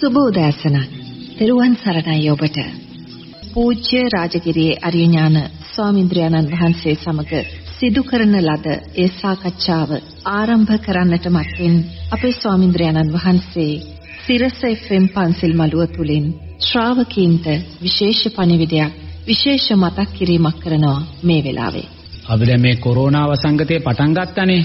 සුබ උදෑසන. තෙරුවන් සරණයි ඔබට. පූජ්‍ය රාජගිරියේ අරියඥාන ස්වාමින්ද්‍රයන්න් වහන්සේ සමග සිදු කරන ලද ඒ සාකච්ඡාව ආරම්භ කරන්නට මත්තෙන් අපේ ස්වාමින්ද්‍රයන්න් වහන්සේ සිරස FM පන්සල් මළුව තුලින් ශ්‍රාවකීන්ට විශේෂ පණිවිඩයක් විශේෂ මතක් කිරීමක් කරනවා මේ වෙලාවේ. අපි දැන් මේ කොරෝනා වසංගතේ පටන් ගත්තනේ.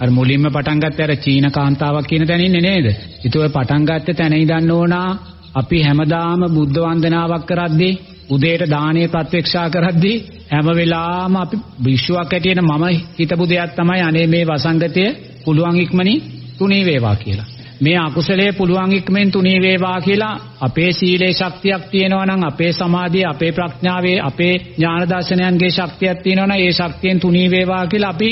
අර මුලින්ම පටන් ගත්තේ අර චීන කාන්තාවක් කියන තැන ඉන්නේ නේද? ඊට ඔය පටන් ගත්ත තැන ඉඳන් ඕනා අපි හැමදාම බුද්ධ වන්දනාවක් කරද්දී උදේට දානේ ප්‍රත්‍යක්ෂා කරද්දී හැම වෙලාවම අපි විශ්වාවක් ඇටියෙන මම හිතපු දෙයක් තමයි අනේ මේ වසංගතය පුළුවන් ඉක්මනින් තුනී වේවා කියලා. මේ අකුසලයේ පුළුවන් ඉක්මෙන් තුනී වේවා කියලා අපේ සීලේ ශක්තියක් තියෙනවා නම් අපේ සමාධියේ අපේ ප්‍රඥාවේ අපේ ඥාන දර්ශනයන්ගේ ශක්තියක් තියෙනවා නම් ඒ ශක්තියෙන් තුනී වේවා කියලා අපි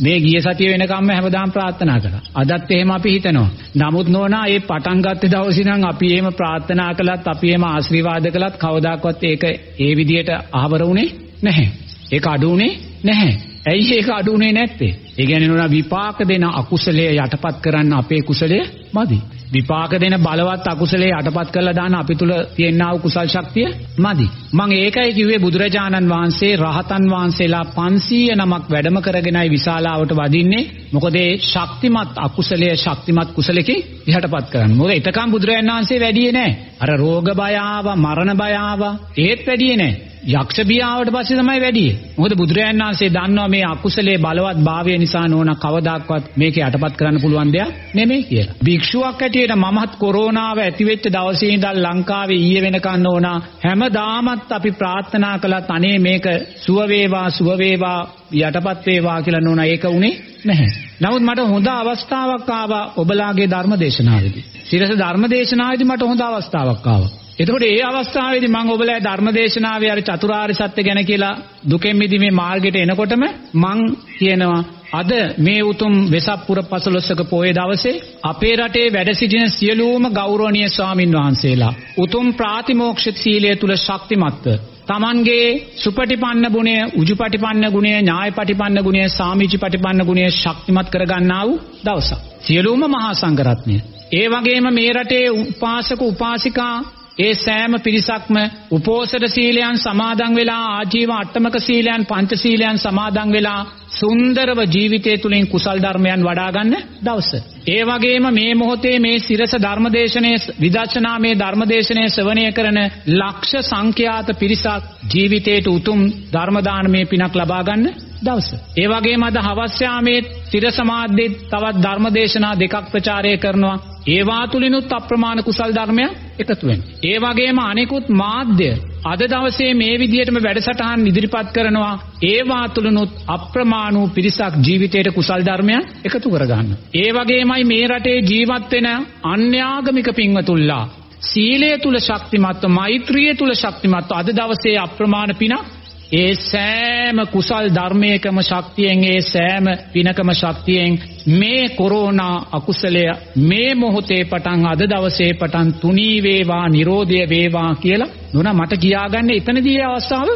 මේ ගිය සතිය වෙනකම්ම හැමදාම ප්‍රාර්ථනා කළා. අදත් එහෙම අපි හිතනවා. නමුත් නෝනා මේ පටන් ගත්ත දවසේ නම් අපි එහෙම ප්‍රාර්ථනා කළත් අපි එහෙම ආශිර්වාද කළත් කවදාකවත් ඒක ඒ විදියට ආවර වුණේ නැහැ. ඒක අඩු වුණේ නැහැ. ඇයි ඒක අඩු වුණේ නැත්තේ? ඒ කියන්නේ නෝනා විපාක දෙන අකුසලයේ යටපත් කරන්න අපේ කුසලය මදි. විපාක දෙන බලවත් අකුසලයේ යටපත් කරලා දාන අපි තුල තියෙනා වූ කුසල් ශක්තිය මදි. මම ඒකයි කිව්වේ බුදුරජාණන් වහන්සේ රහතන් වහන්සේලා 500 නමක් වැඩම කරගෙනයි විශාලාවට වදින්නේ. මොකද ඒ ශක්තිමත් අකුසලයේ ශක්තිමත් කුසලකින් යටපත් කරන්නේ. මොකද එතකම් බුදුරජාණන් වහන්සේ වැඩියේ නැහැ. අර රෝග බය ආවා, මරණ බය ආවා. ඒත් වැඩියේ නැහැ. යක්ෂ බියාවට පස්සේ තමයි වැඩි. මොකද බුදුරජාණන් වහන්සේ දන්නවා මේ අකුසලයේ බලවත් භාවය නිසා නෝන කවදාක්වත් මේක යටපත් කරන්න පුළුවන් දෙයක් නෙමෙයි කියලා. භික්ෂුවක් හැටියට මමත් කොරෝනාව ඇති වෙච්ච දවසේ ඉඳන් ලංකාවේ ඊයේ වෙනකන් නෝන හැමදාමත් අපි ප්‍රාර්ථනා කළත් අනේ මේක සුව වේවා සුව වේවා යටපත් වේවා කියලා නෝන ඒක උනේ නැහැ. නමුත් මට හොඳ අවස්ථාවක් ආවා ඔබලාගේ ධර්ම දේශනාවේදී. සිරස ධර්ම දේශනාවේදී මට හොඳ අවස්ථාවක් ආවා. එතකොට ඒ අවස්ථාවේදී මම ඔබලා ධර්මදේශනාවේ අර චතුරාර්ය සත්‍ය ගැන කියලා දුකෙන් මිදීමේ මාර්ගයට එනකොටම මං කියනවා අද මේ උතුම් වෙසක් පුර පසළොස්වක පොයේ දවසේ අපේ රටේ වැඩ සිටින සියලුම ගෞරවනීය ස්වාමින් වහන්සේලා උතුම් ප්‍රාතිමෝක්ෂ සීලය තුල ශක්තිමත්ව තමන්ගේ සුපටිපන්න ගුණය, උජුපටිපන්න ගුණය, ඥායපටිපන්න ගුණය, සාමිචිපටිපන්න ගුණය ශක්තිමත් කරගන්නා වූ දවසක්. සියලුම මහා සංඝරත්නය. ඒ වගේම මේ රටේ උපාසක උපාසිකා ඒ සෑම පිරිසක්ම උපෝසත සීලයන් සමාදන් වෙලා ආජීව අට්ටමක සීලයන් පංච සීලයන් සමාදන් වෙලා සුන්දරව ජීවිතය තුළින් කුසල් ධර්මයන් වඩා ගන්න දවස. ඒ වගේම මේ මොහොතේ මේ සිරස ධර්මදේශනයේ විදර්ශනාමේ ධර්මදේශනයේ ශ්‍රවණය කරන ලක්ෂ සංඛ්‍යාත පිරිසක් ජීවිතයට උතුම් ධර්ම දානමේ පිනක් ලබා ගන්න දවස. ඒ වගේම අද හවස් යාමේ තිර සමාද්දේ තවත් ධර්මදේශනා දෙකක් ප්‍රචාරය කරනවා. ඒවා තුලිනුත් අප්‍රමාණ කුසල් ධර්මයන් එකතු වෙනවා. ඒ වගේම අනෙකුත් මාධ්‍ය අද දවසේ මේ විදිහටම වැඩසටහන් ඉදිරිපත් කරනවා. ඒවා තුලිනුත් අප්‍රමාණ වූ පිරිසක් ජීවිතයට කුසල් ධර්මයන් එකතු කරගන්නවා. ඒ වගේමයි මේ රටේ ජීවත් වෙන අන්‍යාගමික පින්වතුන්ලා සීලය තුල ශක්තිමත්ව මෛත්‍රිය තුල ශක්තිමත්ව අද දවසේ අප්‍රමාණ පිනක් ඒ සෑම කුසල් ධර්මයකම ශක්තියෙන් ඒ සෑම පිනකම ශක්තියෙන් මේ කොරෝනා අකුසලය මේ මොහොතේ පටන් අද දවසේ පටන් තුනී වේවා නිරෝධය වේවා කියලා නුන මට කියාගන්න එතනදී අවස්ථාව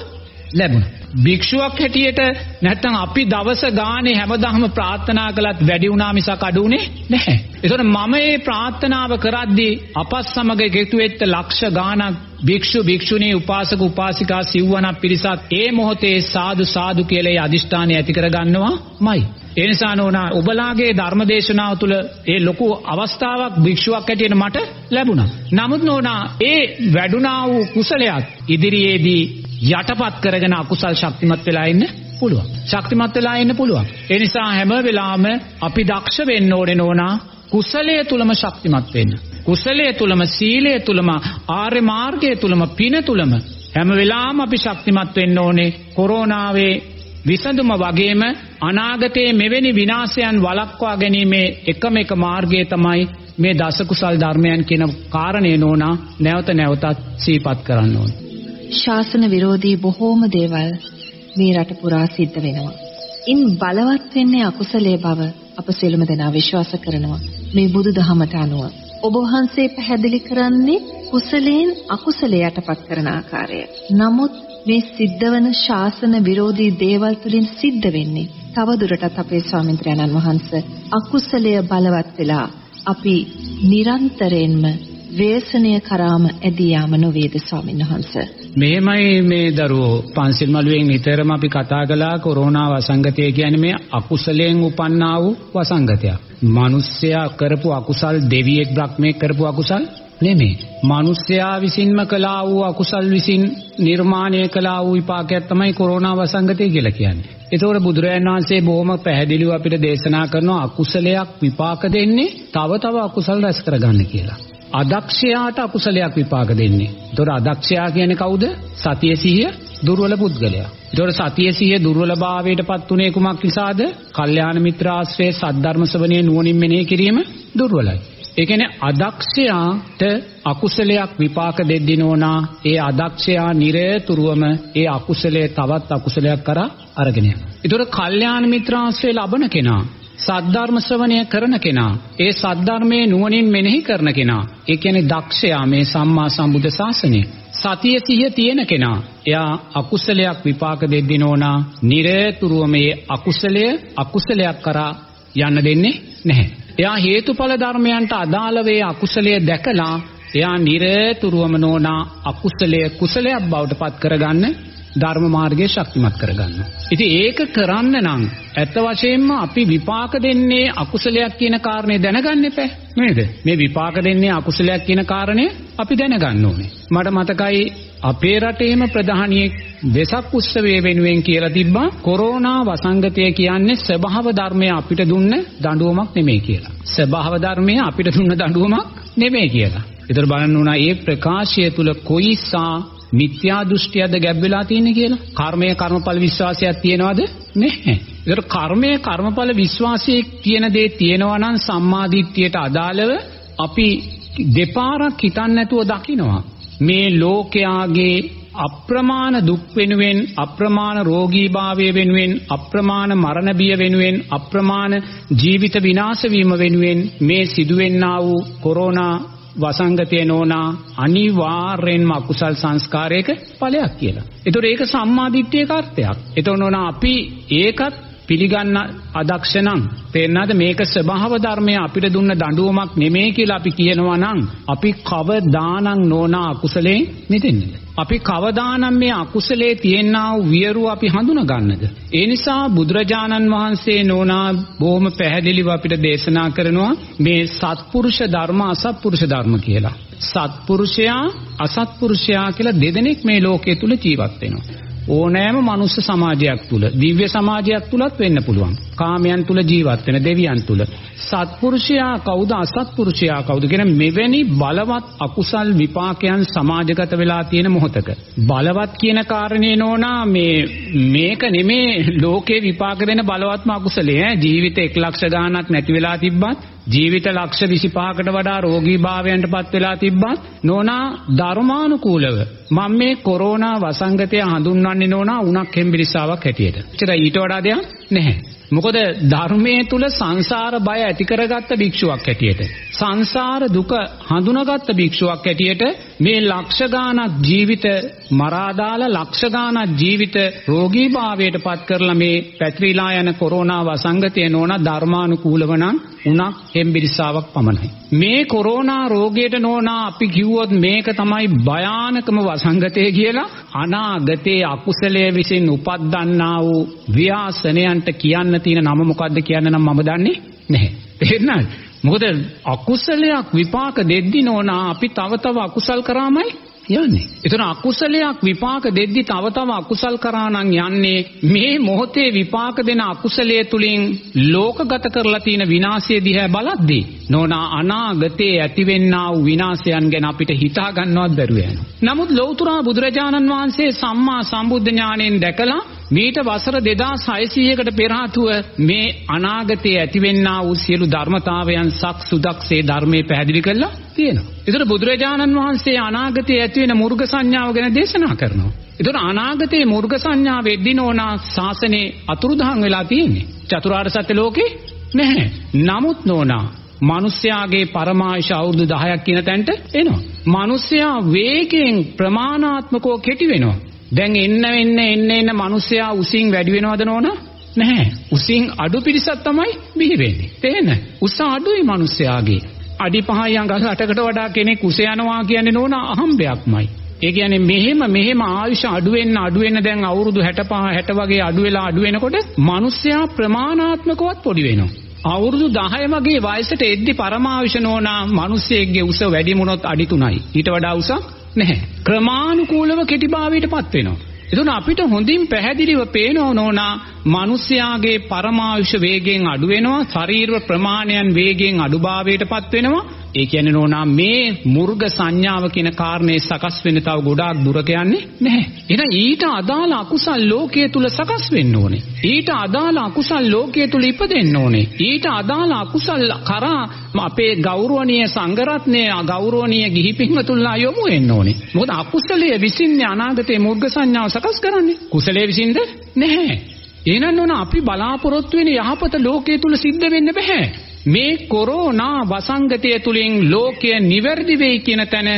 ලැබුණා. භික්ෂුවක් හැටියට නැත්තම් අපි දවස ගානේ හැමදාම ප්‍රාර්ථනා කළත් වැඩි වුණා මිසක් අඩු වුණේ නැහැ. ඒතකොට මම මේ ප්‍රාර්ථනාව කරද්දී අපස් සමග එකතු වෙච්ච ලක්ෂ ගාණක් භික්ෂු භික්ෂුණී උපාසක උපාසිකා සිව්වනක් පිරිසක් ඒ මොහොතේ සාදු සාදු කියලා ඒ අදිෂ්ඨානය ඇති කරගන්නවාමයි. ඒ නිසා නෝනා ඔබලාගේ ධර්මදේශනාව තුළ ඒ ලොකු අවස්ථාවක් භික්ෂුවක් හැටියට මට ලැබුණා. නමුත් නෝනා ඒ වැඩුණා වූ කුසලයක් ඉදිරියේදී යටපත් කරගෙන අකුසල් ශක්තිමත් වෙලා ඉන්න පුළුවන්. ශක්තිමත් වෙලා ඉන්න පුළුවන්. ඒ නිසා හැම වෙලාවෙම අපි දක්ෂ වෙන්න ඕනේ නෝනා කුසලයේ තුලම ශක්තිමත් වෙන්න. කුසලයේ තුලම සීලයේ තුලම ආර්ය මාර්ගයේ තුලම පින තුලම හැම වෙලාවෙම අපි ශක්තිමත් වෙන්න ඕනේ කොරෝනාවේ විසඳුම වගේම අනාගතයේ මෙවැනි විනාශයන් වළක්වා ගැනීමේ එකම එක මාර්ගය තමයි මේ දස කුසල් ධර්මයන් කියන කාරණේ නෝනා නැවත නැවතත් සිහිපත් කරන්න ඕනේ. ශාසන විරෝධී බොහෝම දේවල් මේ රට පුරා සිද්ධ වෙනවා. ඉන් බලවත් වෙන්නේ අකුසලයේ බව අප සියලුම දෙනා විශ්වාස කරනවා. මේ බුදුදහමට අනුව ඔබ වහන්සේ පැහැදිලි කරන්නේ කුසලයෙන් අකුසලයට යටපත් කරන ආකාරය. නමුත් මේ සිද්ධ වන ශාසන විරෝධී දේවල් තුලින් සිද්ධ වෙන්නේ තවදුරටත් අපේ ස්වාමීන් වහන්සේ අකුසලය බලවත් වෙලා අපි නිරන්තරයෙන්ම ව්‍යසනය කරාම ඇදී යාම නොවේද ස්වාමීන් වහන්ස. මෙහෙමයි මේ දරුවෝ පන්සිල් මළුවෙන් නිතරම අපි කතා කළා කොරෝනා වසංගතය කියන්නේ මේ අකුසලයෙන් උපන්නා වූ වසංගතයක්. මිනිස්සයා කරපු අකුසල් දෙවියෙක් බ්‍රහ්මෙක් කරපු අකුසල් නෙමෙයි. මිනිස්සයා විසින්ම කළා වූ අකුසල් විසින් නිර්මාණය කළා වූ විපාකයක් තමයි කොරෝනා වසංගතය කියලා කියන්නේ. ඒතකොට බුදුරජාණන් වහන්සේ බොහොම පැහැදිලිව අපිට දේශනා කරනවා අකුසලයක් විපාක දෙන්නේ තව තව අකුසල් රැස් කරගන්න කියලා. අදක්ෂයාට අකුසලයක් විපාක දෙන්නේ. ඒතකොට අදක්ෂයා කියන්නේ කවුද? සතිය සිහිය දුර්වල පුද්ගලයා. ඒතකොට සතිය සිහිය දුර්වලභාවයටපත් උනේ කුමක් නිසාද? කල්යාණ මිත්‍රාශ්‍රයේ සද්ධර්ම ශ්‍රවණයේ නුවණින් මෙනෙහි කිරීම දුර්වලයි. ඒ කියන්නේ අදක්ෂයාට අකුසලයක් විපාක දෙද්දී නෝනා ඒ අදක්ෂයා නිරතුරුවම ඒ අකුසලයේ තවත් අකුසලයක් කරා අරගෙන යනවා. ඒතර කල්යාණ මිත්‍රාශ්‍රය ලබන කෙනා සද්ධර්ම ශ්‍රවණය කරන කෙනා ඒ සද්ධර්මයේ නුවණින් මෙනෙහි කරන කෙනා ඒ කියන්නේ දක්ෂයා මේ සම්මා සම්බුද්ධ ශාසනය සතිය සිහිය තියෙන කෙනා එයා අකුසලයක් විපාක දෙද්දී නෝනා නිරතුරුවම මේ අකුසලය අකුසලයක් කරා යන්න දෙන්නේ නැහැ. එයා හේතුඵල ධර්මයන්ට අදාළ වේ අකුසලයේ දැකලා එයා නිරතුරුවම නෝනා අකුසලයේ කුසලයක් බවට පත් කරගන්න ධර්ම මාර්ගයේ ශක්තිමත් කරගන්න. ඉතින් ඒක කරන්න නම් ඇත්ත වශයෙන්ම අපි විපාක දෙන්නේ අකුසලයක් කියන කාරණේ දැනගන්න එපා. නේද? මේ විපාක දෙන්නේ අකුසලයක් කියන කාරණේ අපි දැනගන්න ඕනේ. මට මතකයි අපේ රටේම ප්‍රධානියෙක් වෙසක් උත්සවයේ වෙනුවෙන් කියලා තිබ්බා කොරෝනා වසංගතය කියන්නේ ස්වභාව ධර්මය අපිට දුන්න දඬුවමක් නෙමෙයි කියලා. ස්වභාව ධර්මය අපිට දුන්න දඬුවමක් නෙමෙයි කියලා. ඒතර බලන්න උනා මේ ප්‍රකාශය තුල කොයිසා මිත්‍යා දෘෂ්ටියක්ද ගැබ් වෙලා තියෙන්නේ කියලා. කර්මය කර්මඵල විශ්වාසයක් තියනවද? නැහැ. ඒතර කර්මය කර්මඵල විශ්වාසයේ කියන දේ තියෙනවා නම් සම්මාදිට්ඨියට අදාළව අපි දෙපාරක් හිතන්න නැතුව දකිනවා. මේ ලෝකයාගේ අප්‍රමාණ දුක් වෙනුවෙන් අප්‍රමාණ රෝගීභාවය වෙනුවෙන් අප්‍රමාණ මරණ බිය වෙනුවෙන් අප්‍රමාණ ජීවිත විනාශ වීම වෙනුවෙන් මේ සිදුවෙන්නා වූ කොරෝනා වසංගතය නෝනා අනිවාර්යෙන්ම අකුසල් සංස්කාරයක ඵලයක් කියලා. ඒතකොට ඒක සම්මාදිට්ඨියක අර්ථයක්. ඒතකොට නෝනා අපි ඒකත් පිළිගන්න අදක්ෂ නම් තේරෙනවද මේක ස්වභාව ධර්මය අපිට දුන්න දඬුවමක් නෙමෙයි කියලා අපි කියනවා නම් අපි කවදානම් නෝනා අකුසලයෙන් මිදෙන්නේද? අපි කවදානම් මේ අකුසලයේ තියෙනා වූ වියරුව අපි හඳුනා ගන්නද ඒ නිසා බුදුරජාණන් වහන්සේ නෝනා බොහොම පැහැදිලිව අපිට දේශනා කරනවා මේ සත්පුරුෂ ධර්ම අසත්පුරුෂ ධර්ම කියලා. සත්පුරුෂයා අසත්පුරුෂයා කියලා දෙදෙනෙක් මේ ලෝකයේ තුල ජීවත් වෙනවා. ඕනෑම මනුස්ස සමාජයක් තුල දිව්‍ය සමාජයක් තුලත් වෙන්න පුළුවන්. කාමයන් තුල ජීවත් වෙන දෙවියන් තුල. සත්පුරුෂයා කවුද අසත්පුරුෂයා කවුද කියන මෙවැනි බලවත් අකුසල් විපාකයන් සමාජගත වෙලා තියෙන මොහොතක. බලවත් කියන කාරණේ නෝනා මේ මේක නෙමේ ලෝකේ විපාක දෙන බලවත්ම අකුසලයේ ඈ ජීවිත 1 ලක්ෂ ගාණක් නැති වෙලා තිබ්බත් ජීවිත ලක්ෂ 25කට වඩා රෝගී භාවයන්ටපත් වෙලා තිබ්බත් නෝනා ධර්මානුකූලව මම මේ කොරෝනා වසංගතය හඳුන්වන්නේ නෝනා උණක් හෙම්බිරිස්සාවක් හැටියට. එච්චර ඊට වඩා දෙයක් නැහැ. මොකද ධර්මයේ තුල සංසාර බය ඇති කරගත්ත භික්ෂුවක් හැටියට සංසාර දුක හඳුනාගත්ත භික්ෂුවක් හැටියට මේ ලක්ෂ ගාණක් ජීවිත මරාදාල ලක්ෂ ගාණක් ජීවිත රෝගී භාවයට පත් කරලා මේ පැතිරිලා යන කොරෝනා වසංගතය නෝන ධර්මානුකූලව නම් උණක් හෙම්බිරිසාවක් පමණයි. මේ කොරෝනා රෝගයට නෝනා අපි කිව්වොත් මේක තමයි භයානකම වසංගතය කියලා අනාගතයේ අකුසලයේ විසින් උපද්දන්නා වූ ව්‍යාසනයන්ට කියන්න තියෙන නම මොකද්ද කියන්න නම් මම දන්නේ නැහැ. තේරුණාද? මොකද අකුසලයක් විපාක දෙද්දි නෝනා අපි තව තව අකුසල් කරාමයි යන්නේ. ඒතර අකුසලයක් විපාක දෙද්දි තව තව අකුසල් කරා නම් යන්නේ මේ මොහොතේ විපාක දෙන අකුසලයේ තුලින් ලෝකගත කරලා තියෙන විනාශය දිහා බලද්දී නෝනා අනාගතයේ ඇතිවෙන්නා වූ විනාශයන් ගැන අපිට හිතා ගන්නවත් බැරුව යනවා. නමුත් ලෞතුරා බුදුරජාණන් වහන්සේ සම්මා සම්බුද්ධ ඥාණයෙන් දැකලා මීට වසර 2600කට පෙර මේ අනාගතයේ ඇතිවෙන්නා වූ සියලු ධර්මතාවයන් සක් සුදක්සේ ධර්මයේ පැහැදිලි කළා තියෙනවා. ඒතර බුදුරජාණන් වහන්සේ අනාගතයේ ඇති වෙන මුර්ග සංඥාව ගැන දේශනා කරනවා. ඒතර අනාගතයේ මුර්ග සංඥාව වෙද්දී නෝනා ශාසනේ අතුරුදහන් වෙලා තියෙන්නේ. චතුරාර්ය සත්‍ය ලෝකේ නැහැ. නමුත් නෝනා මිනිස්යාගේ පරමායශ අවුරුදු 10ක් කියන තැනට එනවා. මිනිස්යා වේගයෙන් ප්‍රමාණාත්මකව කෙටි වෙනවා. දැන් එන්න එන්න එන්න එන්න මිනිස්සයා උසින් වැඩි වෙනවද නෝනා? නැහැ. උසින් අඩු පිරිසක් තමයි බිහි වෙන්නේ. තේන? උස අඩුයි මිනිස්සයාගේ. අඩි 5යි අඟල් 8කට වඩා කෙනෙක් උස යනවා කියන්නේ නෝන අහම්බයක්මයි. ඒ කියන්නේ මෙහෙම මෙහෙම ආයුෂ අඩු වෙන්න අඩු වෙන්න දැන් අවුරුදු 65 60 වගේ අඩු වෙලා අඩු වෙනකොට මිනිස්සයා ප්‍රමාණාත්මකවත් පොඩි වෙනවා. අවුරුදු 10 වගේ වයසට එද්දි පරමාවිෂ නෝනා මිනිස්සෙක්ගේ උස වැඩි වුණොත් අඩි 3යි. ඊට වඩා උසක් නැහැ. ක්‍රමානුකූලව කෙටිභාවයටපත් වෙනවා. එතකොට අපිට හොඳින් පැහැදිලිව පේනව නෝනා මිනිස්යාගේ පරමායුෂ වේගයෙන් අඩු වෙනවා ශරීර ප්‍රමාණයන් වේගයෙන් අඩුභාවයටපත් වෙනවා ඒ කියන්නේ නෝනා මේ මුර්ග සංඥාව කියන කාරණේ සකස් වෙන්න තව ගොඩාක් දුරක යන්නේ නැහැ. එහෙනම් ඊට අදාළ අකුසල් ලෝකයේ තුල සකස් වෙන්න ඕනේ. ඊට අදාළ අකුසල් ලෝකයේ තුල ඉපදෙන්න ඕනේ. ඊට අදාළ අකුසල් කරා අපේ ගෞරවනීය සංඝරත්නය ගෞරවනීය ගිහි පින්වතුන්ලා යොමු වෙන්න ඕනේ. මොකද අකුසලයේ විසින්නේ අනාගතයේ මුර්ග සංඥාව සකස් කරන්නේ. කුසලයේ විසින්ද නැහැ. එහෙනම් නෝන අපි බලාපොරොත්තු වෙන යහපත ලෝකයේ තුල සිද්ධ වෙන්න බෑ. මේ කොරෝනා වසංගතය තුලින් ලෝකය නිවැරදි වෙයි කියන තැන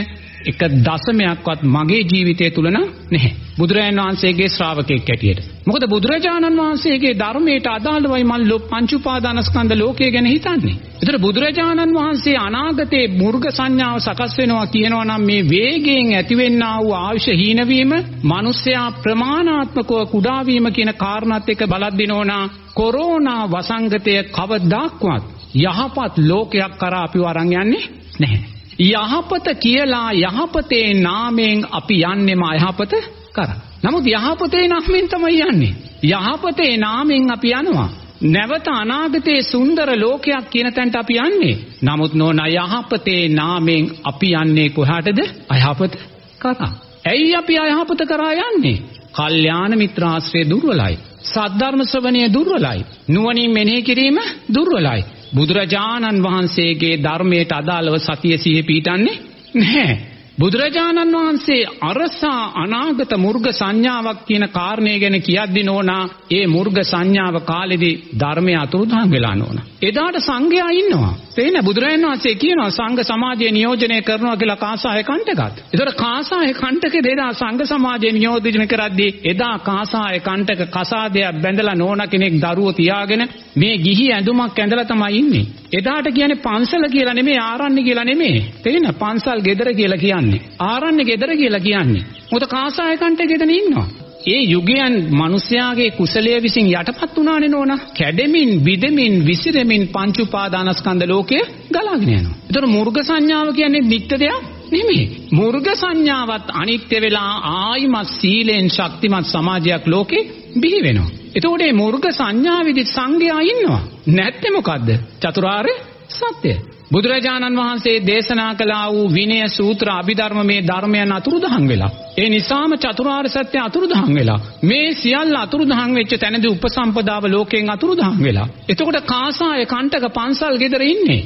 එක දශමයක්වත් මගේ ජීවිතය තුල නැහැ. බුදුරජාණන් වහන්සේගේ ශ්‍රාවකෙක් ඇටියට. මොකද බුදුරජාණන් වහන්සේගේ ධර්මයට අදාළවයි මම පංච උපාදානස්කන්ධ ලෝකය ගැන හිතන්නේ. ඒතර බුදුරජාණන් වහන්සේ අනාගතේ මුර්ග සංඥාව සකස් වෙනවා කියනවා නම් මේ වේගයෙන් ඇතිවෙන්නා වූ ආයුෂ හීනවීම, මිනිස්යා ප්‍රමාණාත්මකව කුඩා වීම කියන කාරණාත් එක්ක බලද්දී නෝනා කොරෝනා වසංගතය කවදාක්වත් යහපත් ලෝකයක් කරා අපිව අරන් යන්නේ නැහැ. යහපත කියලා යහපතේ නාමයෙන් අපි යන්නේම අයහපත කරා. නමුත් යහපතේ නාමයෙන් තමයි යන්නේ. යහපතේ නාමයෙන් අපි යනවා. නැවත අනාගතයේ සුන්දර ලෝකයක් කියන තැනට අපි යන්නේ. නමුත් නෝන යහපතේ නාමයෙන් අපි යන්නේ කොහාටද? අයහපත කරා. ඇයි අපි අයහපත කරා යන්නේ? කල්යාණ මිත්‍රාශ්‍රය දුර්වලයි. සද්ධර්ම ශ්‍රවණය දුර්වලයි. නුවණින් මෙනෙහි කිරීම දුර්වලයි. බුදුරජාණන් වහන්සේගේ ධර්මයට අදාළව සතිය සිහිය පීටන්නේ නැහැ. බුදුරජාණන් වහන්සේ අරසා අනාගත මුර්ග සංඥාවක් කියන කාරණය ගැන කියද්දි නෝනා ඒ මුර්ග සංඥාව කාලෙදී ධර්මය අතුරුදහන් වෙලා නෝනා. එදාට සංඝයා ඉන්නවා. තේන බුදුරජාණන් වහන්සේ කියනවා සංඝ සමාජය නියෝජනය කරනවා කියලා කාසාය කණ්ඨකත්. ඒතර කාසාය කණ්ඨක දෙදා සංඝ සමාජය නියෝජනය කරද්දී එදා කාසාය කණ්ඨක කසාදයක් බැඳලා නෝනා කෙනෙක් දරුවෝ තියාගෙන මේ ගිහි ඇඳුමක් ඇඳලා තමයි ඉන්නේ. එදාට කියන්නේ පන්සල කියලා නෙමෙයි ආරණ්‍ය කියලා නෙමෙයි. තේන පන්සල් ගෙදර කියලා කියන්නේ. ආරණ්‍ය ගෙදර කියලා කියන්නේ. මොකද කාසාය කණ්ඨකෙතන ඉන්නවා. ඒ යුගයන් මිනිස්යාගේ කුසලයේ විසින් යටපත් වුණානේ නෝනා. කැඩෙමින්, විදෙමින්, විසිරෙමින් පංච උපාදානස්කන්ධ ලෝකය ගලාගෙන යනවා. ඒතර මුර්ග සංඥාව කියන්නේ නිත්‍ය දෙයක් නෙමෙයි. මුර්ග සංඥාවත් අනිත්‍ය වෙලා ආයිමත් සීලෙන් ශක්තිමත් සමාජයක් ලෝකේ බිහි වෙනවා. එතකොට මේ මුර්ග සංඥාවේදී සංගයා ඉන්නවා. නැත්තේ මොකද්ද? චතුරාර්ය සත්‍ය. බුදුරජාණන් වහන්සේ දේශනා කළා වූ විනය සූත්‍ර අභිධර්ම මේ ධර්මයන් අතුරුදහන් වෙලා. ඒ නිසාම චතුරාර්ය සත්‍ය අතුරුදහන් වෙලා. මේ සියල්ල අතුරුදහන් වෙච්ච තැනදී උපසම්පදාව ලෝකයෙන් අතුරුදහන් වෙලා. එතකොට කාසාය කණ්ඨක පන්සල් ගෙදර ඉන්නේ.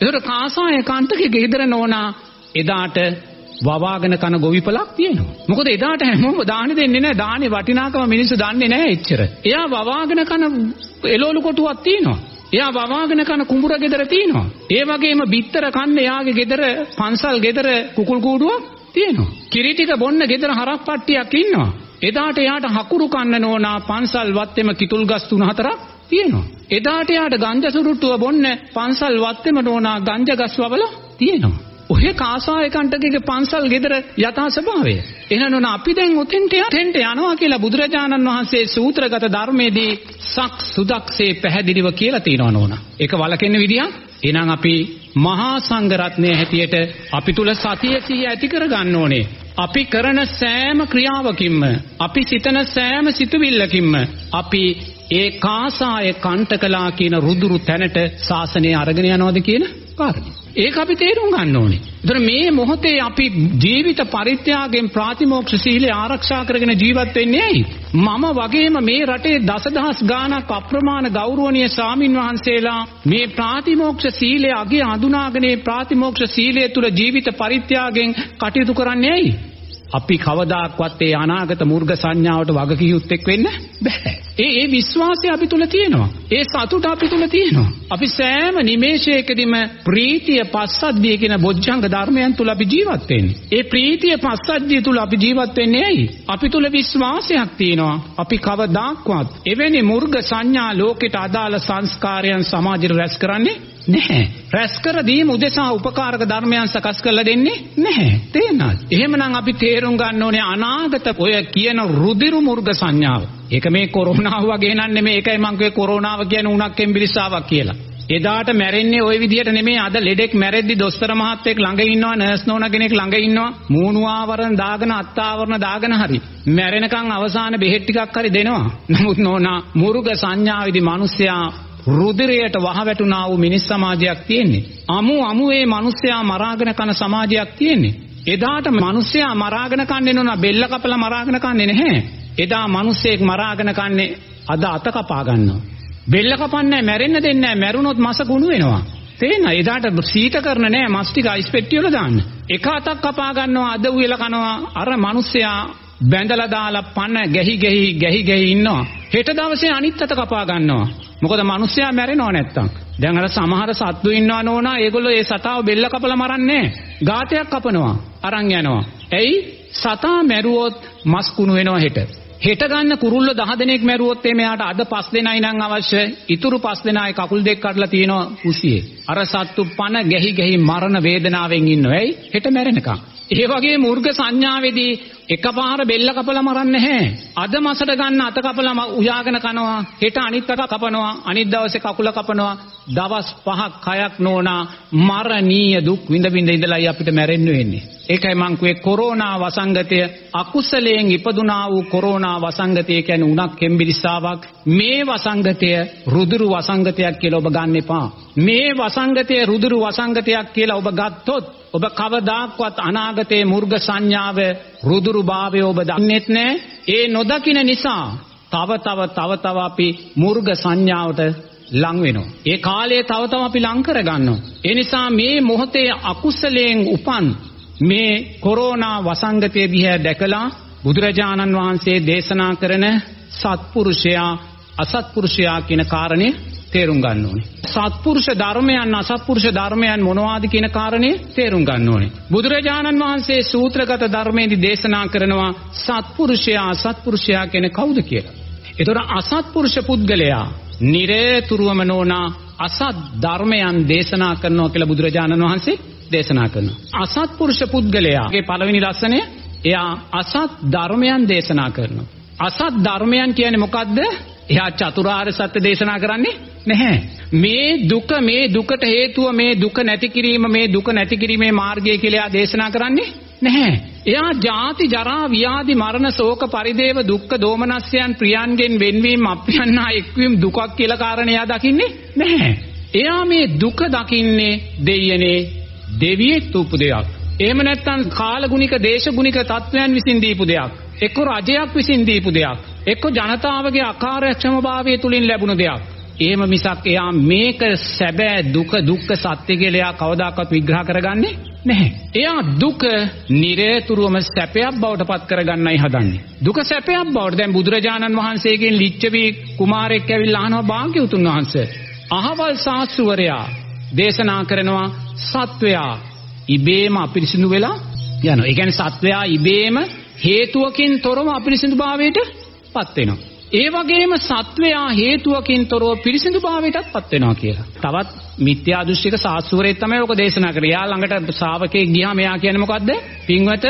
එතකොට කාසාය කණ්ඨකේ ගෙදර නෝනා එදාට වවාගෙන කන ගොවිපලක් තියෙනවා. මොකද එදාට හැමෝම දානි දෙන්නේ නැහැ. දානේ වටිනාකම මිනිස්සු දන්නේ නැහැ එච්චර. එයා වවාගෙන කන එළවලු කොටුවක් තියෙනවා. එයා වවාගෙන කන කුඹුර ගෙදර තියෙනවා. ඒ වගේම බිත්තර කන්න එයාගේ ගෙදර පන්සල් ගෙදර කුකුල් කූඩුවක් තියෙනවා. කිරි ටික බොන්න ගෙදර හරක් පට්ටියක් ඉන්නවා. එදාට එයාට හකුරු කන්න නෝනා පන්සල් වත්තේම කිතුල් ගස් තුන හතරක් තියෙනවා. එදාට එයාට ගංජා සුරුට්ටුව බොන්න පන්සල් වත්තේම නෝනා ගංජා ගස් වවල තියෙනවා. ඔහෙ කාසාය කණ්ඩකගේ පන්සල් ගෙදර යථා ස්වභාවය. එහෙනම් අපි දැන් උතෙන්ට යටෙන්ට යනවා කියලා බුදුරජාණන් වහන්සේ සූත්‍රගත ධර්මයේදී සක් සුදක්සේ පැහැදිලිව කියලා තියෙනවා නෝනා. ඒක වලකෙන්න විදියක්. එහෙනම් අපි මහා සංඝ රත්නය හැටියට අපි තුල සතිය සිහිය ඇති කර ගන්න ඕනේ. අපි කරන සෑම ක්‍රියාවකින්ම අපි සිතන සෑම සිතුවිල්ලකින්ම අපි ඒ කාසාය කණ්ඨකලා කියන රුදුරු තැනට ශාසනය අරගෙන යනවද කියන කාරණේ. ඒක අපි තේරුම් ගන්න ඕනේ. ඒතර මේ මොහොතේ අපි ජීවිත පරිත්‍යාගයෙන් ප්‍රාතිමෝක්ෂ සීලය ආරක්ෂා කරගෙන ජීවත් වෙන්නේ ඇයි? මම වගේම මේ රටේ දසදහස් ගාණක් අප්‍රමාණ ගෞරවනීය ස්වාමින් වහන්සේලා මේ ප්‍රාතිමෝක්ෂ සීලය අගේ අඳුනාගෙන ප්‍රාතිමෝක්ෂ සීලය තුල ජීවිත පරිත්‍යාගයෙන් කටයුතු කරන්නේ ඇයි? අපි කවදාක්වත් ඒ අනාගත මුර්ග සංඥාවට වගකියුත්තෙක් වෙන්න බෑ. ඒ ඒ විශ්වාසය අපි තුල තියෙනවා. ඒ සතුට අපි තුල තියෙනවා. අපි සෑම නිමේෂයකදීම ප්‍රීතිය පස්සද්ධිය කියන බොජ්ජංග ධර්මයන් තුල අපි ජීවත් වෙන්නේ. ඒ ප්‍රීතිය පස්සද්ධිය තුල අපි ජීවත් වෙන්නේ ඇයි? අපි තුල විශ්වාසයක් තියෙනවා. අපි කවදාක්වත් එවැනි මුර්ග සංඥා ලෝකෙට අදාළ සංස්කාරයන් සමාජෙට රැස් කරන්නේ නැහැ. රැස් කර දීම උදෙසා උපකාරක ධර්මයන් සකස් කරලා දෙන්නේ නැහැ. තේරෙනවද? එහෙමනම් අපි තේරුම් ගන්න ඕනේ අනාගත ඔය කියන රුධිරු මුර්ග සංඥාව. ඒක මේ කොරෝනාව වගේ නන් නෙමෙයි. ඒකයි මං කියේ කොරෝනාව කියන උණක් එම්බිරිස්සාවක් කියලා. එදාට මැරෙන්නේ ওই විදිහට නෙමෙයි අද ලෙඩෙක් මැරෙද්දි දොස්තර මහත්තයෙක් ළඟ ඉන්නවා නර්ස් නෝනා කෙනෙක් ළඟ ඉන්නවා මූණු ආවරණ දාගෙන අත් ආවරණ දාගෙන හරි මැරෙනකන් අවසාන බෙහෙත් ටිකක් හරි දෙනවා නමුත් නෝනා මුරුග සංඥාවේදී මිනිස්සයා රුධිරයට වහ වැටුණා වූ මිනිස් සමාජයක් තියෙන්නේ. අමු අමුවේ මිනිස්සයා මරාගෙන කන සමාජයක් තියෙන්නේ. එදාට මිනිස්සයා මරාගෙන කන්නේ නෝනා බෙල්ල කපලා මරාගෙන කන්නේ නැහැ. එදා මිනිස්සෙක් මරාගෙන කන්නේ අද අත කපා ගන්නවා. බෙල්ල කපන්නේ මැරෙන්න දෙන්නේ නැහැ. මැරුණොත් මස කුණු වෙනවා. තේන්න එදාට සීත කරන නෑ. මස් ටික අයිස් පෙට්ටිය වල දාන්න. එක අතක් කපා ගන්නවා අද උයලා කනවා. අර මිනිස්සයා බැඳලා දාලා පණ ගැහි ගැහි ගැහි ගැහි ඉන්නවා. හෙට දවසේ අනිත් අත කපා ගන්නවා. මොකද මිනිස්සයා මැරෙනව නැත්තම්. දැන් අර සමහර සත්තු ඉන්නවා නෝනා ඒගොල්ලෝ ඒ සතාව බෙල්ල කපලා මරන්නේ ගාතයක් කපනවා අරන් යනවා. ඇයි? සතා මැරුවොත් මස් කුණු වෙනවා හෙට. හෙට ගන්න කුරුල්ල 10 දෙනෙක් මැරුවොත් එමෙයාට අද 5 දෙනයි නම් අවශ්‍ය. ඉතුරු 5 දෙනායි කකුල් දෙක කඩලා තියෙනවා කුසියේ. අර සත්තු පන ගැහි ගැහි මරණ වේදනාවෙන් ඉන්නවා. ඇයි? හෙට මැරෙනකම්. ඒ වගේ මුර්ග සංඥාවේදී එකපාර බෙල්ල කපලා මරන්නේ නැහැ. අද මසට ගන්න අත කපලා උයාගෙන කනවා. හෙට අනිත් අත කපනවා. අනිත් දවසේ කකුල කපනවා. දවස් 5ක් 6ක් නෝනා මරණීය දුක් විඳ විඳ ඉඳලායි අපිට මැරෙන්න වෙන්නේ. ඒකයි මං කිව්වේ කොරෝනා වසංගතය අකුසලයෙන් ඉපදුනා වූ කොරෝනා වසංගතය කියන්නේ උණක් කෙම්බිරිස්සාවක්. මේ වසංගතය රුදුරු වසංගතයක් කියලා ඔබ ගන්න එපා. මේ වසංගතය රුදුරු වසංගතයක් කියලා ඔබ ගත්තොත් ඔබ කවදාක්වත් අනාගතයේ මුර්ග සංඥාව රුදුරු භාවය ඔබ දන්නේත් නැහැ. ඒ නොදකින නිසා තව තව තව තව අපි මුර්ග සංඥාවට ලං වෙනවා. ඒ කාලය තව තව අපි ලං කර ගන්නවා. ඒ නිසා මේ මොහොතේ අකුසලයෙන් උපන් මේ කොරෝනා වසංගතය දිහා දැකලා බුදුරජාණන් වහන්සේ දේශනා කරන සත්පුරුෂයා අසත්පුරුෂයා කියන කාරණේ තේරුම් ගන්න ඕනේ. සත්පුරුෂ ධර්මයන් අසත්පුරුෂ ධර්මයන් මොනවාද කියන කාරණේ තේරුම් ගන්න ඕනේ. බුදුරජාණන් වහන්සේ සූත්‍රගත ධර්මයේදී දේශනා කරනවා සත්පුරුෂයා අසත්පුරුෂයා කියන කවුද කියලා. ඒතර අසත්පුරුෂ පුද්ගලයා නිරේතුරුවම නෝනා අසත් ධර්මයන් දේශනා කරනවා කියලා බුදුරජාණන් වහන්සේ දේශනා කරනවා. අසත්පුරුෂ පුද්ගලයාගේ පළවෙනි ලක්ෂණය එයා අසත් ධර්මයන් දේශනා කරනවා. අසත් ධර්මයන් කියන්නේ මොකද්ද? එයා චතුරාර්ය සත්‍ය දේශනා කරන්නේ නැහැ. මේ දුක මේ දුකට හේතුව මේ දුක නැති කිරීම මේ දුක නැති කිරීමේ මාර්ගය කියලා එයා දේශනා කරන්නේ නැහැ. එයා ජාති ජරා ව්‍යාධි මරණ ශෝක පරිදේව දුක්ඛ දෝමනස්යන් ප්‍රියන්ගෙන් වෙන්වීම අප්‍රියන්නා එක්වීම දුකක් කියලා කාරණේ එයා දකින්නේ නැහැ. එයා මේ දුක දකින්නේ දෙයනේ දෙවියෙක් තුපු දෙයක්. එහෙම නැත්නම් කාලගුණික දේශගුණික තත්වයන් විසින් දීපු දෙයක්. එක්ක රජයක් විසින් දීපු දෙයක්. එක්ක ජනතාවගේ අකාර්යක්ෂමභාවය තුලින් ලැබුණු දෙයක්. එහෙම මිසක් එයා මේක සැබෑ දුක දුක්ඛ සත්‍ය කියලා එයා කවදාකවත් විග්‍රහ කරගන්නේ නැහැ. එයා දුක නිරේතුරුවම සැපයක් බවට පත් කරගන්නයි හදන්නේ. දුක සැපයක් බවට දැන් බුදුරජාණන් වහන්සේගෙන් ලිච්ඡවි කුමාරයෙක් ඇවිල්ලා අහනවා භාග්‍යවතුන් වහන්සේ. අහවල් ශාස්ත්‍රවරයා දේශනා කරනවා සත්වයා ඉබේම අපිරිසිදු වෙලා යනවා. ඒ කියන්නේ සත්වයා ඉබේම හේතුවකින් තොරව අපිරිසිදු භාවයට පත් වෙනවා. ඒ වගේම සත්වයා හේතුවකින් තොරව පිරිසිදු භාවයටත් පත් වෙනවා කියලා. තවත් මිත්‍යා දෘෂ්ටික සාස්ත්‍රවරයෙක් තමයි ඔක දේශනා කරේ. යා ළඟට ශ්‍රාවකෙක් ගියාම එයා කියන්නේ මොකද්ද? පින්වත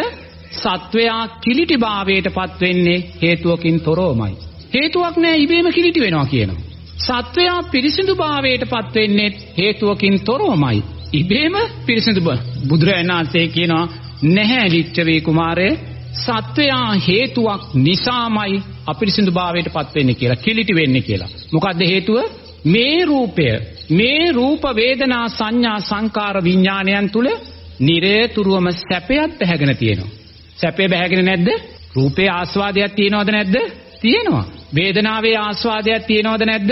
සත්වයා කිලිටි භාවයට පත් වෙන්නේ හේතුවකින් තොරවමයි. හේතුවක් නැහැ ඉබේම කිලිටි වෙනවා කියනවා. සත්වයා පිරිසිදු භාවයට පත් වෙන්නේ හේතුවකින් තොරවමයි. ඉබේම පිරිසිදු බුදුරජාණන් වහන්සේ කියනවා නැහැ ලිච්ඡවී කුමාරය සත්වයා හේතුවක් නිසාමයි අපිරිසිදු භාවයට පත් වෙන්නේ කියලා කිලිටි වෙන්නේ කියලා. මොකද්ද හේතුව? මේ රූපය මේ රූප වේදනා සංඥා සංකාර විඥානයන් තුල නිරේතුරුවම සැපයක් බැහැගෙන තියෙනවා. සැපේ බැහැගෙන නැද්ද? රූපේ ආස්වාදයක් තියෙනවද නැද්ද? තියෙනවා. වේදනාවේ ආස්වාදයක් තියෙනවද නැද්ද?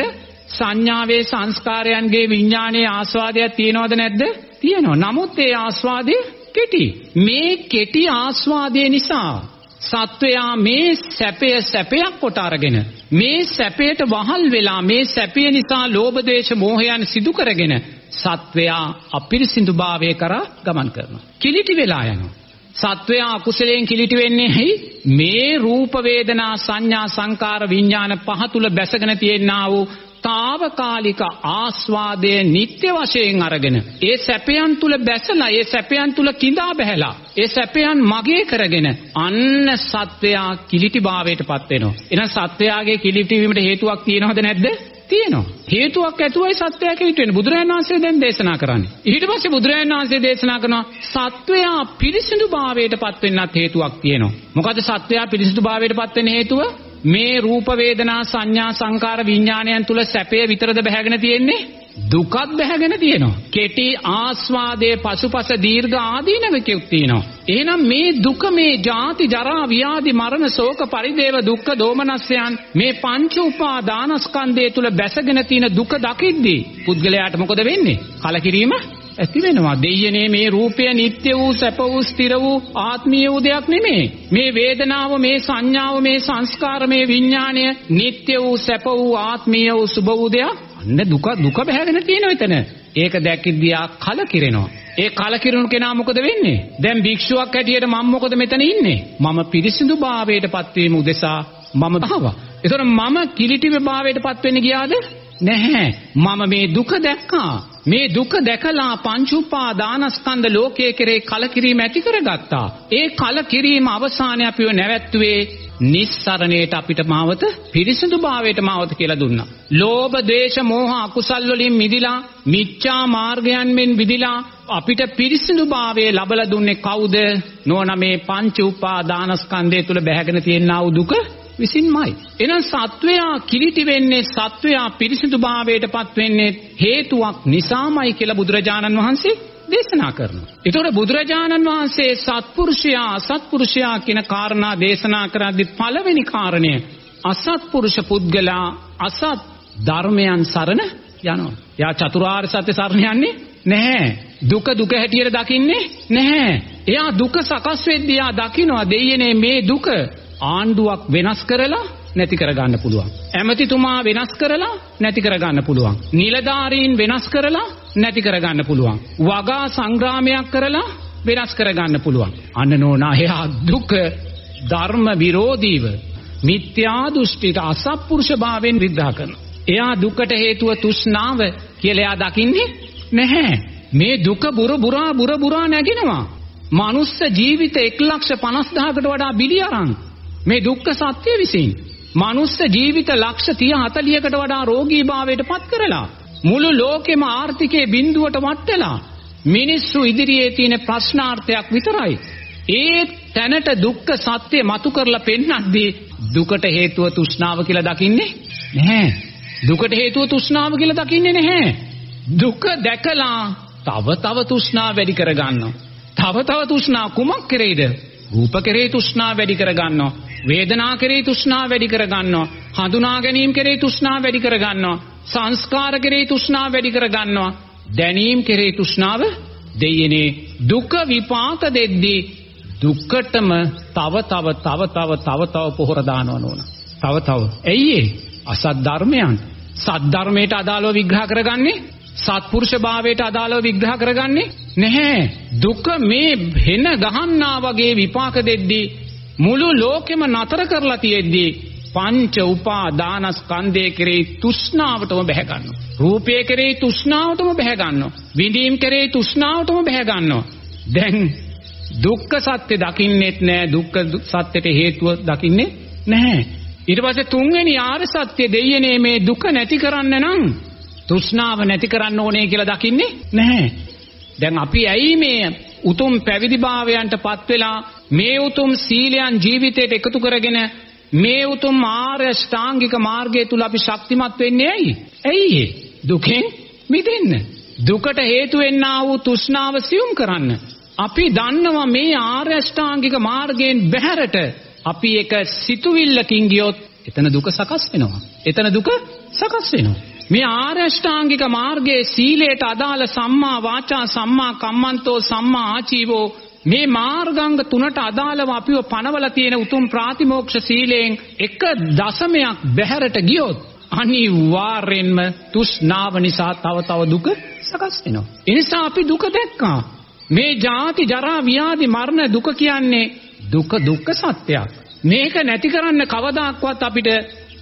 සංඥාවේ සංස්කාරයන්ගේ විඥානයේ ආස්වාදයක් තියෙනවද නැද්ද? තියෙනවා. නමුත් ඒ ආස්වාදය කෙටි. මේ කෙටි ආස්වාදය නිසා සත්වයා මේ සැපය සැපයක් කොට අරගෙන මේ සැපයට වහල් වෙලා මේ සැපය නිසා ලෝභ දේශ මොහයන් සිදු කරගෙන සත්වයා අපිරිසිදු භාවය කරා ගමන් කරනවා. කිලිටි වෙලා යනවා. සත්වයා අකුසලයෙන් කිලිටි වෙන්නේ ඇයි? මේ රූප වේදනා සංඥා සංකාර විඥාන පහ තුල බැසගෙන තියෙනා වූ తాවකාලික ආස්වාදය නිත්‍ය වශයෙන් අරගෙන ඒ සැපයන් තුල බැසලා ඒ සැපයන් තුල කිඳා බහැලා ඒ සැපයන් මගේ කරගෙන අන්න සත්වයා කිලිටිභාවයටපත් වෙනවා එහෙනම් සත්වයාගේ කිලිටි වීමට හේතුවක් තියෙනවද නැද්ද තියෙනවා. හේතුවක් ඇතුවයි සත්‍යය කිලිට වෙන්නේ. බුදුරජාණන් වහන්සේ දැන් දේශනා කරන්නේ. ඊට පස්සේ බුදුරජාණන් වහන්සේ දේශනා කරනවා සත්වයා පිරිසිදු භාවයට පත් වෙන්නත් හේතුවක් තියෙනවා. මොකද සත්වයා පිරිසිදු භාවයට පත් වෙන්න හේතුව මේ රූප වේදනා සංඥා සංකාර විඥානයන් තුල සැපය විතරද බැහැගෙන තියෙන්නේ? දුකත් බැහැගෙන තියෙනවා. කෙටි ආස්වාදයේ පසුපස දීර්ඝ ආදීනවකයක් තියෙනවා. එහෙනම් මේ දුක මේ ජාති ජරා ව්‍යාධි මරණ ශෝක පරිදේව දුක්ඛ දෝමනස්යන් මේ පංච උපාදානස්කන්ධය තුල බැසගෙන තියෙන දුක දකිද්දී පුද්ගලයාට මොකද වෙන්නේ? කලකිරීම ඇති වෙනවා. දෙයනේ මේ රූපය නිත්‍ය වූ සැප වූ ස්ථිර වූ ආත්මීය වූ දෙයක් නෙමේ. මේ වේදනාව මේ සංඥාව මේ සංස්කාර මේ විඥාණය නිත්‍ය වූ සැප වූ ආත්මීය වූ සුභ වූ දෙයක්. අන්න දුක දුක බහැගෙන තියෙනවා එතන. ඒක දැක්කදියා කලකිරෙනවා. ඒ කලකිරුණු කෙනා මොකද වෙන්නේ? දැන් භික්ෂුවක් හැටියට මම මොකද මෙතන ඉන්නේ? මම පිරිසිදු භාවයට පත්වීම උදෙසා මම භාවා. එතකොට මම කිලිටිවේ භාවයට පත්වෙන්න ගියාද? නැහැ. මම මේ දුක දැක්කා. මේ දුක දැකලා පංච උපාදානස්කන්ධ ලෝකයේ කෙරේ කලකිරීම ඇති කරගත්තා. ඒ කලකිරීම අවසානයේ අපිව නැවැත්තුවේ නිස්සරණයට අපිට මාවත පිරිසිදු භාවයට මාවත කියලා දුන්නා. ලෝභ, ද්වේෂ, මෝහ අකුසල් වලින් මිදිලා මිච්ඡා මාර්ගයන්ෙන් විදිලා අපිට පිරිසිදු භාවය ලබලා දුන්නේ කවුද? නෝන මේ පංච උපාදානස්කන්ධය තුල බැහැගෙන තියෙනා වූ දුක විසින්මයි. එහෙනම් සත්වයා කිලිටි වෙන්නේ සත්වයා පිරිසිදු භාවයටපත් වෙන්නේ හේතුවක් නිසාමයි කියලා බුදුරජාණන් වහන්සේ දේශනා කරනවා. ඒතකොට බුදුරජාණන් වහන්සේ සත්පුරුෂයා අසත්පුරුෂයා කියන කාරණා දේශනා කරද්දී පළවෙනි කාරණය අසත්පුරුෂ පුද්ගලයා අසත් ධර්මයන් සරණ යනවා. යා චතුරාර්ය සත්‍ය සරණ යන්නේ නැහැ. දුක දුක හැටියට දකින්නේ නැහැ. එයා දුක සකස් වෙද්දී යා දකිනවා දෙයනේ මේ දුක ආණ්ඩුවක් වෙනස් කරලා නැති කරගන්න පුළුවන්. ඇමතිතුමා වෙනස් කරලා නැති කරගන්න පුළුවන්. නිලධාරීන් වෙනස් කරලා නැති කරගන්න පුළුවන්. වගා සංග්‍රාමයක් කරලා වෙනස් කරගන්න පුළුවන්. අන්න නෝනා එයා දුක ධර්ම විරෝධීව මිත්‍යා දෘෂ්ටිට අසත්පුරුෂ භාවයෙන් විග්‍රහ කරනවා. එයා දුකට හේතුව තෘෂ්ණාව කියලා එයා දකින්නේ නැහැ. මේ දුක බුර බුරා බුර බුරා නැගිනවා. මනුස්ස ජීවිත 150000කට වඩා බිලි අරන් මේ දුක්ඛ සත්‍ය විසින් මනුස්ස ජීවිත ලක්ෂ 30 40කට වඩා රෝගී භාවයට පත් කරලා මුළු ලෝකෙම ආර්ථිකයේ බිඳුවට වටලා මිනිස්සු ඉදිරියේ තියෙන ප්‍රශ්නාර්ථයක් විතරයි. ඒ තැනට දුක්ඛ සත්‍ය මතු කරලා පෙන්වද්දී දුකට හේතුව තෘෂ්ණාව කියලා දකින්නේ නැහැ. දුකට හේතුව තෘෂ්ණාව කියලා දකින්නේ නැහැ. දුක දැකලා තව තව තෘෂ්ණාව වැඩි කර ගන්නවා. තව තව තෘෂ්ණා කුමක් කෙරෙයිද? රූප කෙරෙහි තෘෂ්ණාව වැඩි කර ගන්නවා. වේදනා කෙරෙහි තෘෂ්ණාව වැඩි කර ගන්නවා. හඳුනා ගැනීම කෙරෙහි තෘෂ්ණාව වැඩි කර ගන්නවා. සංස්කාර කෙරෙහි තෘෂ්ණාව වැඩි කර ගන්නවා. දැනීම් කෙරෙහි තෘෂ්ණාව දෙයනේ දුක විපාක දෙද්දී දුක්කටම තව තව තව තව තව තව පොහොර දානව නෝන. තව තව. ඇයි ඒ? අසත් ධර්මයන්. සත් ධර්මයට අදාළව විග්‍රහ කරගන්නේ සත්පුරුෂ භාවයට අදාළව විග්‍රහ කරගන්නේ නැහැ. දුක මේ හෙන ගහන්නා වගේ විපාක දෙද්දී මුළු ලෝකෙම නතර කරලා තියෙද්දී පංච උපාදානස්කන්ධය කෙරෙහි තෘෂ්ණාවටම බැහැ ගන්නවා. රූපය කෙරෙහි තෘෂ්ණාවටම බැහැ ගන්නවා. විඳීම් කෙරෙහි තෘෂ්ණාවටම බැහැ ගන්නවා. දැන් දුක්ඛ සත්‍ය දකින්නෙත් නෑ දුක්ඛ සත්‍යට හේතුව දකින්නේ නැහැ. ඊට පස්සේ තුන්වෙනි ආර්ය සත්‍ය දෙයනේ මේ දුක නැති කරන්න නම් තෘෂ්ණාව නැති කරන්න ඕනේ කියලා දකින්නේ නැහැ. දැන් අපි ඇයි මේ උතුම් පැවිදිභාවයන්ටපත් වෙලා මේ උතුම් සීලයන් ජීවිතයට එකතු කරගෙන මේ උතුම් ආර්ය ශ්‍රාංගික මාර්ගය තුල අපි ශක්තිමත් වෙන්නේ ඇයි? ඇයි දුකෙන් මිදෙන්න. දුකට හේතු වෙන්නා වූ තෘෂ්ණාව සියුම් කරන්න. අපි දන්නවා මේ ආර්ය ශ්‍රාංගික මාර්ගයෙන් බැහැරට අපි එක සිතුවිල්ලකින් ගියොත් එතන දුක සකස් වෙනවා. එතන දුක සකස් වෙනවා. මේ ආර්ය ශ්‍රාංගික මාර්ගයේ සීලයට අදාළ සම්මා වාචා සම්මා කම්මන්තෝ සම්මා ආචීවෝ මේ මාර්ගාංග තුනට අදාළව අපිව පනවලා තියෙන උතුම් ප්‍රාතිමෝක්ෂ සීලයෙන් එක දශමයක් බැහැරට ගියොත් අනිවාර්යෙන්ම තෘෂ්ණාව නිසා තව තව දුක සකස් වෙනවා. ඒ නිසා අපි දුක දැක්කා. මේ ජාති ජරා ව්‍යාධි මරණ දුක කියන්නේ දුක දුක්ඛ සත්‍යයක්. මේක නැති කරන්න කවදාක්වත් අපිට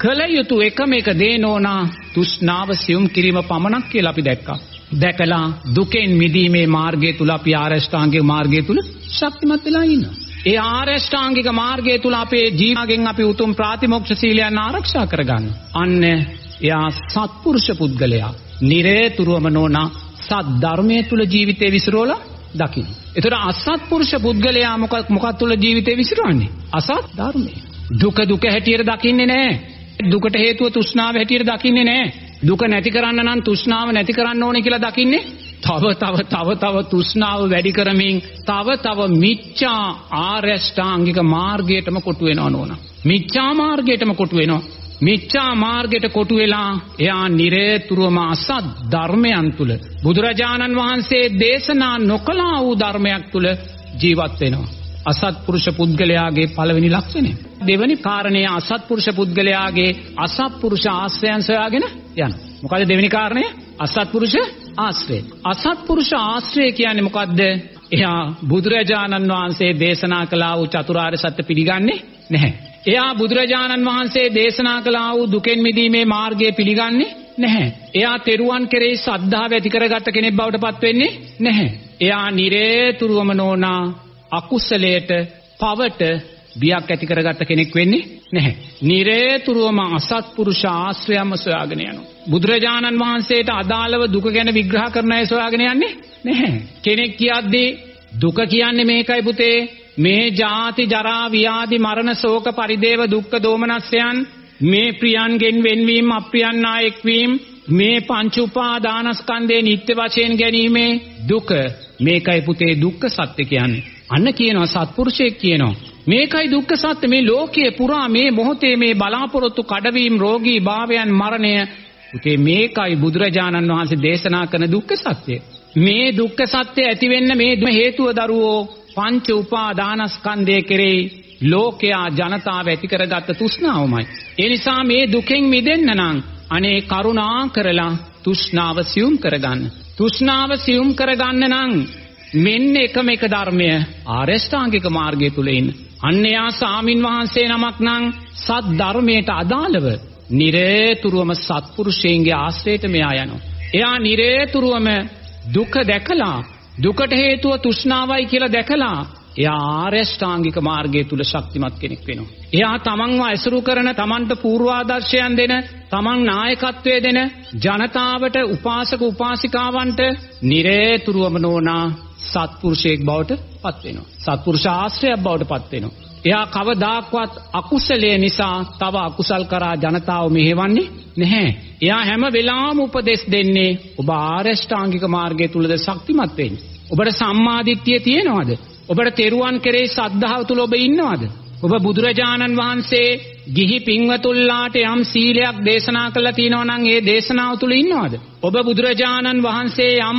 කළ යුතු එකම එක දේ නෝනා තෘෂ්ණාව සියුම් කිරීම පමණක් කියලා අපි දැක්කා. දැකලා දුකෙන් මිදීමේ මාර්ගය තුල අපි ආරෂ්ඨාංගික මාර්ගය තුල ශක්තිමත් වෙලා ඉන්නවා. ඒ ආරෂ්ඨාංගික මාර්ගය තුල අපේ ජීවිතයෙන් අපි උතුම් ප්‍රාතිමෝක්ෂ සීලයන් ආරක්ෂා කරගන්න. අන්න එයා සත්පුරුෂ පුද්ගලයා. නිරේතුරුවම නෝනා සත් ධර්මයේ තුල ජීවිතේ විසිරෝලා දකින්න. ඒතර අසත්පුරුෂ පුද්ගලයා මොකක් මොකක් තුල ජීවිතේ විසිරවන්නේ? අසත් ධර්මයේ. දුක දුක හැටියට දකින්නේ නැහැ. දුකට හේතුව තෘෂ්ණාව හැටියට දකින්නේ නැහැ. දුක නැති කරන්න නම් තෘෂ්ණාව නැති කරන්න ඕනේ කියලා දකින්නේ. තව තව තව තව තෘෂ්ණාව වැඩි කරමින් තව තව මිච්ඡා ආරෂ්ඨාංගික මාර්ගයටම කොටු වෙනවා නෝනා. මිච්ඡා මාර්ගයටම කොටු වෙනවා. මිච්ඡා මාර්ගයට කොටු වෙලා එයා නිරේතුරුවම අසත් ධර්මයන් තුල බුදුරජාණන් වහන්සේ දේශනා නොකළා වූ ධර්මයක් තුල ජීවත් වෙනවා. අසත්පුරුෂ පුද්ගලයාගේ පළවෙනි ලක්ෂණය. දෙවැනි කාරණය අසත්පුරුෂ පුද්ගලයාගේ අසත්පුරුෂ ආශ්‍රයන් සොයාගෙන යන. මොකද දෙවෙනි කාරණය? අසත්පුරුෂ ආශ්‍රය. අසත්පුරුෂ ආශ්‍රය කියන්නේ මොකද්ද? එයා බුදුරජාණන් වහන්සේ දේශනා කළා වූ චතුරාර්ය සත්‍ය පිළිගන්නේ නැහැ. එයා බුදුරජාණන් වහන්සේ දේශනා කළා වූ දුකෙන් මිදීමේ මාර්ගය පිළිගන්නේ නැහැ. එයා තෙරුවන් කෙරෙහි ශ්‍රද්ධාව ඇති කරගත්ත කෙනෙක් බවට පත් වෙන්නේ නැහැ. එයා නිරේතුරුවම නෝනා අකුසලයට පවට බියක් ඇති කරගත්ත කෙනෙක් වෙන්නේ නැහැ. නිරේතුරුවම අසත්පුරුෂ ආශ්‍රයම සොයාගෙන යනවා. බුදුරජාණන් වහන්සේට අදාළව දුක ගැන විග්‍රහ කරන අය සොයාගෙන යන්නේ නැහැ. කෙනෙක් කියද්දී දුක කියන්නේ මේකයි පුතේ මේ ජාති ජරා ව්‍යාධි මරණ ශෝක පරිදේව දුක්ඛ දෝමනස්යන් මේ ප්‍රියන්ගෙන් වෙන්වීම අප්‍රියන් ආයෙක් වීම මේ පංච උපාදානස්කන්ධේ නිත්‍ය වශයෙන් ගැනීමේ දුක මේකයි පුතේ දුක්ඛ සත්‍ය කියන්නේ අන්න කියනවා සත්පුරුෂයෙක් කියනවා මේකයි දුක්ඛ සත්‍ය මේ ලෝකයේ පුරා මේ මොහොතේ මේ බලාපොරොත්තු කඩවීම රෝගී භාවයන් මරණය පුතේ මේකයි බුදුරජාණන් වහන්සේ දේශනා කරන දුක්ඛ සත්‍ය මේ දුක්ඛ සත්‍ය ඇති වෙන්න මේ හේතුව දරුවෝ පංච උපාදානස්කන්ධය කෙරෙහි ලෝකයා ජනතාව ඇති කරගත්ත තෘෂ්ණාවමයි. ඒ නිසා මේ දුකෙන් මිදෙන්න නම් අනේ කරුණා කරලා තෘෂ්ණාව සියුම් කරගන්න. තෘෂ්ණාව සියුම් කරගන්න නම් මෙන්න එකම එක ධර්මය ආරෂ්ඨාංගික මාර්ගය තුල ඉන්න. අන්‍යයා සාමින් වහන්සේ නමක් නම් සත් ධර්මයට අදාළව නිරේතුරුවම සත්පුරුෂයන්ගේ ආශ්‍රයයට මෙයා යනවා. එයා නිරේතුරුවම දුක දැකලා දුකට හේතුව තෘෂ්ණාවයි කියලා දැකලා එයා ආර්යෂ්ටාංගික මාර්ගය තුල ශක්තිමත් කෙනෙක් වෙනවා. එයා තමන්ව ඇසුරු කරන තමන්ට පූර්වාදර්ශයන් දෙන තමන් නායකත්වයේ දෙන ජනතාවට උපාසක උපාසිකාවන්ට නිරේතුරුවම නොනා සත්පුරුෂයෙක් බවට පත් වෙනවා. සත්පුරුෂ ආශ්‍රයයක් බවට පත් වෙනවා. එයා කවදාක්වත් අකුසලයේ නිසා තව අකුසල් කරා ජනතාව මෙහෙවන්නේ නැහැ. එයා හැම වෙලාවම උපදෙස් දෙන්නේ ඔබ ආරෂ්ඨාංගික මාර්ගය තුලද ශක්තිමත් වෙන්න. ඔබට සම්මාදිට්ඨිය තියෙනවද? ඔබට තෙරුවන් කෙරෙහි ශ්‍රද්ධාව තුල ඔබ ඉන්නවද? ඔබ බුදුරජාණන් වහන්සේ ගිහි පින්වතුල්ලාට යම් සීලයක් දේශනා කළා තියෙනවා නම් ඒ දේශනාව තුල ඉන්නවද? ඔබ බුදුරජාණන් වහන්සේ යම්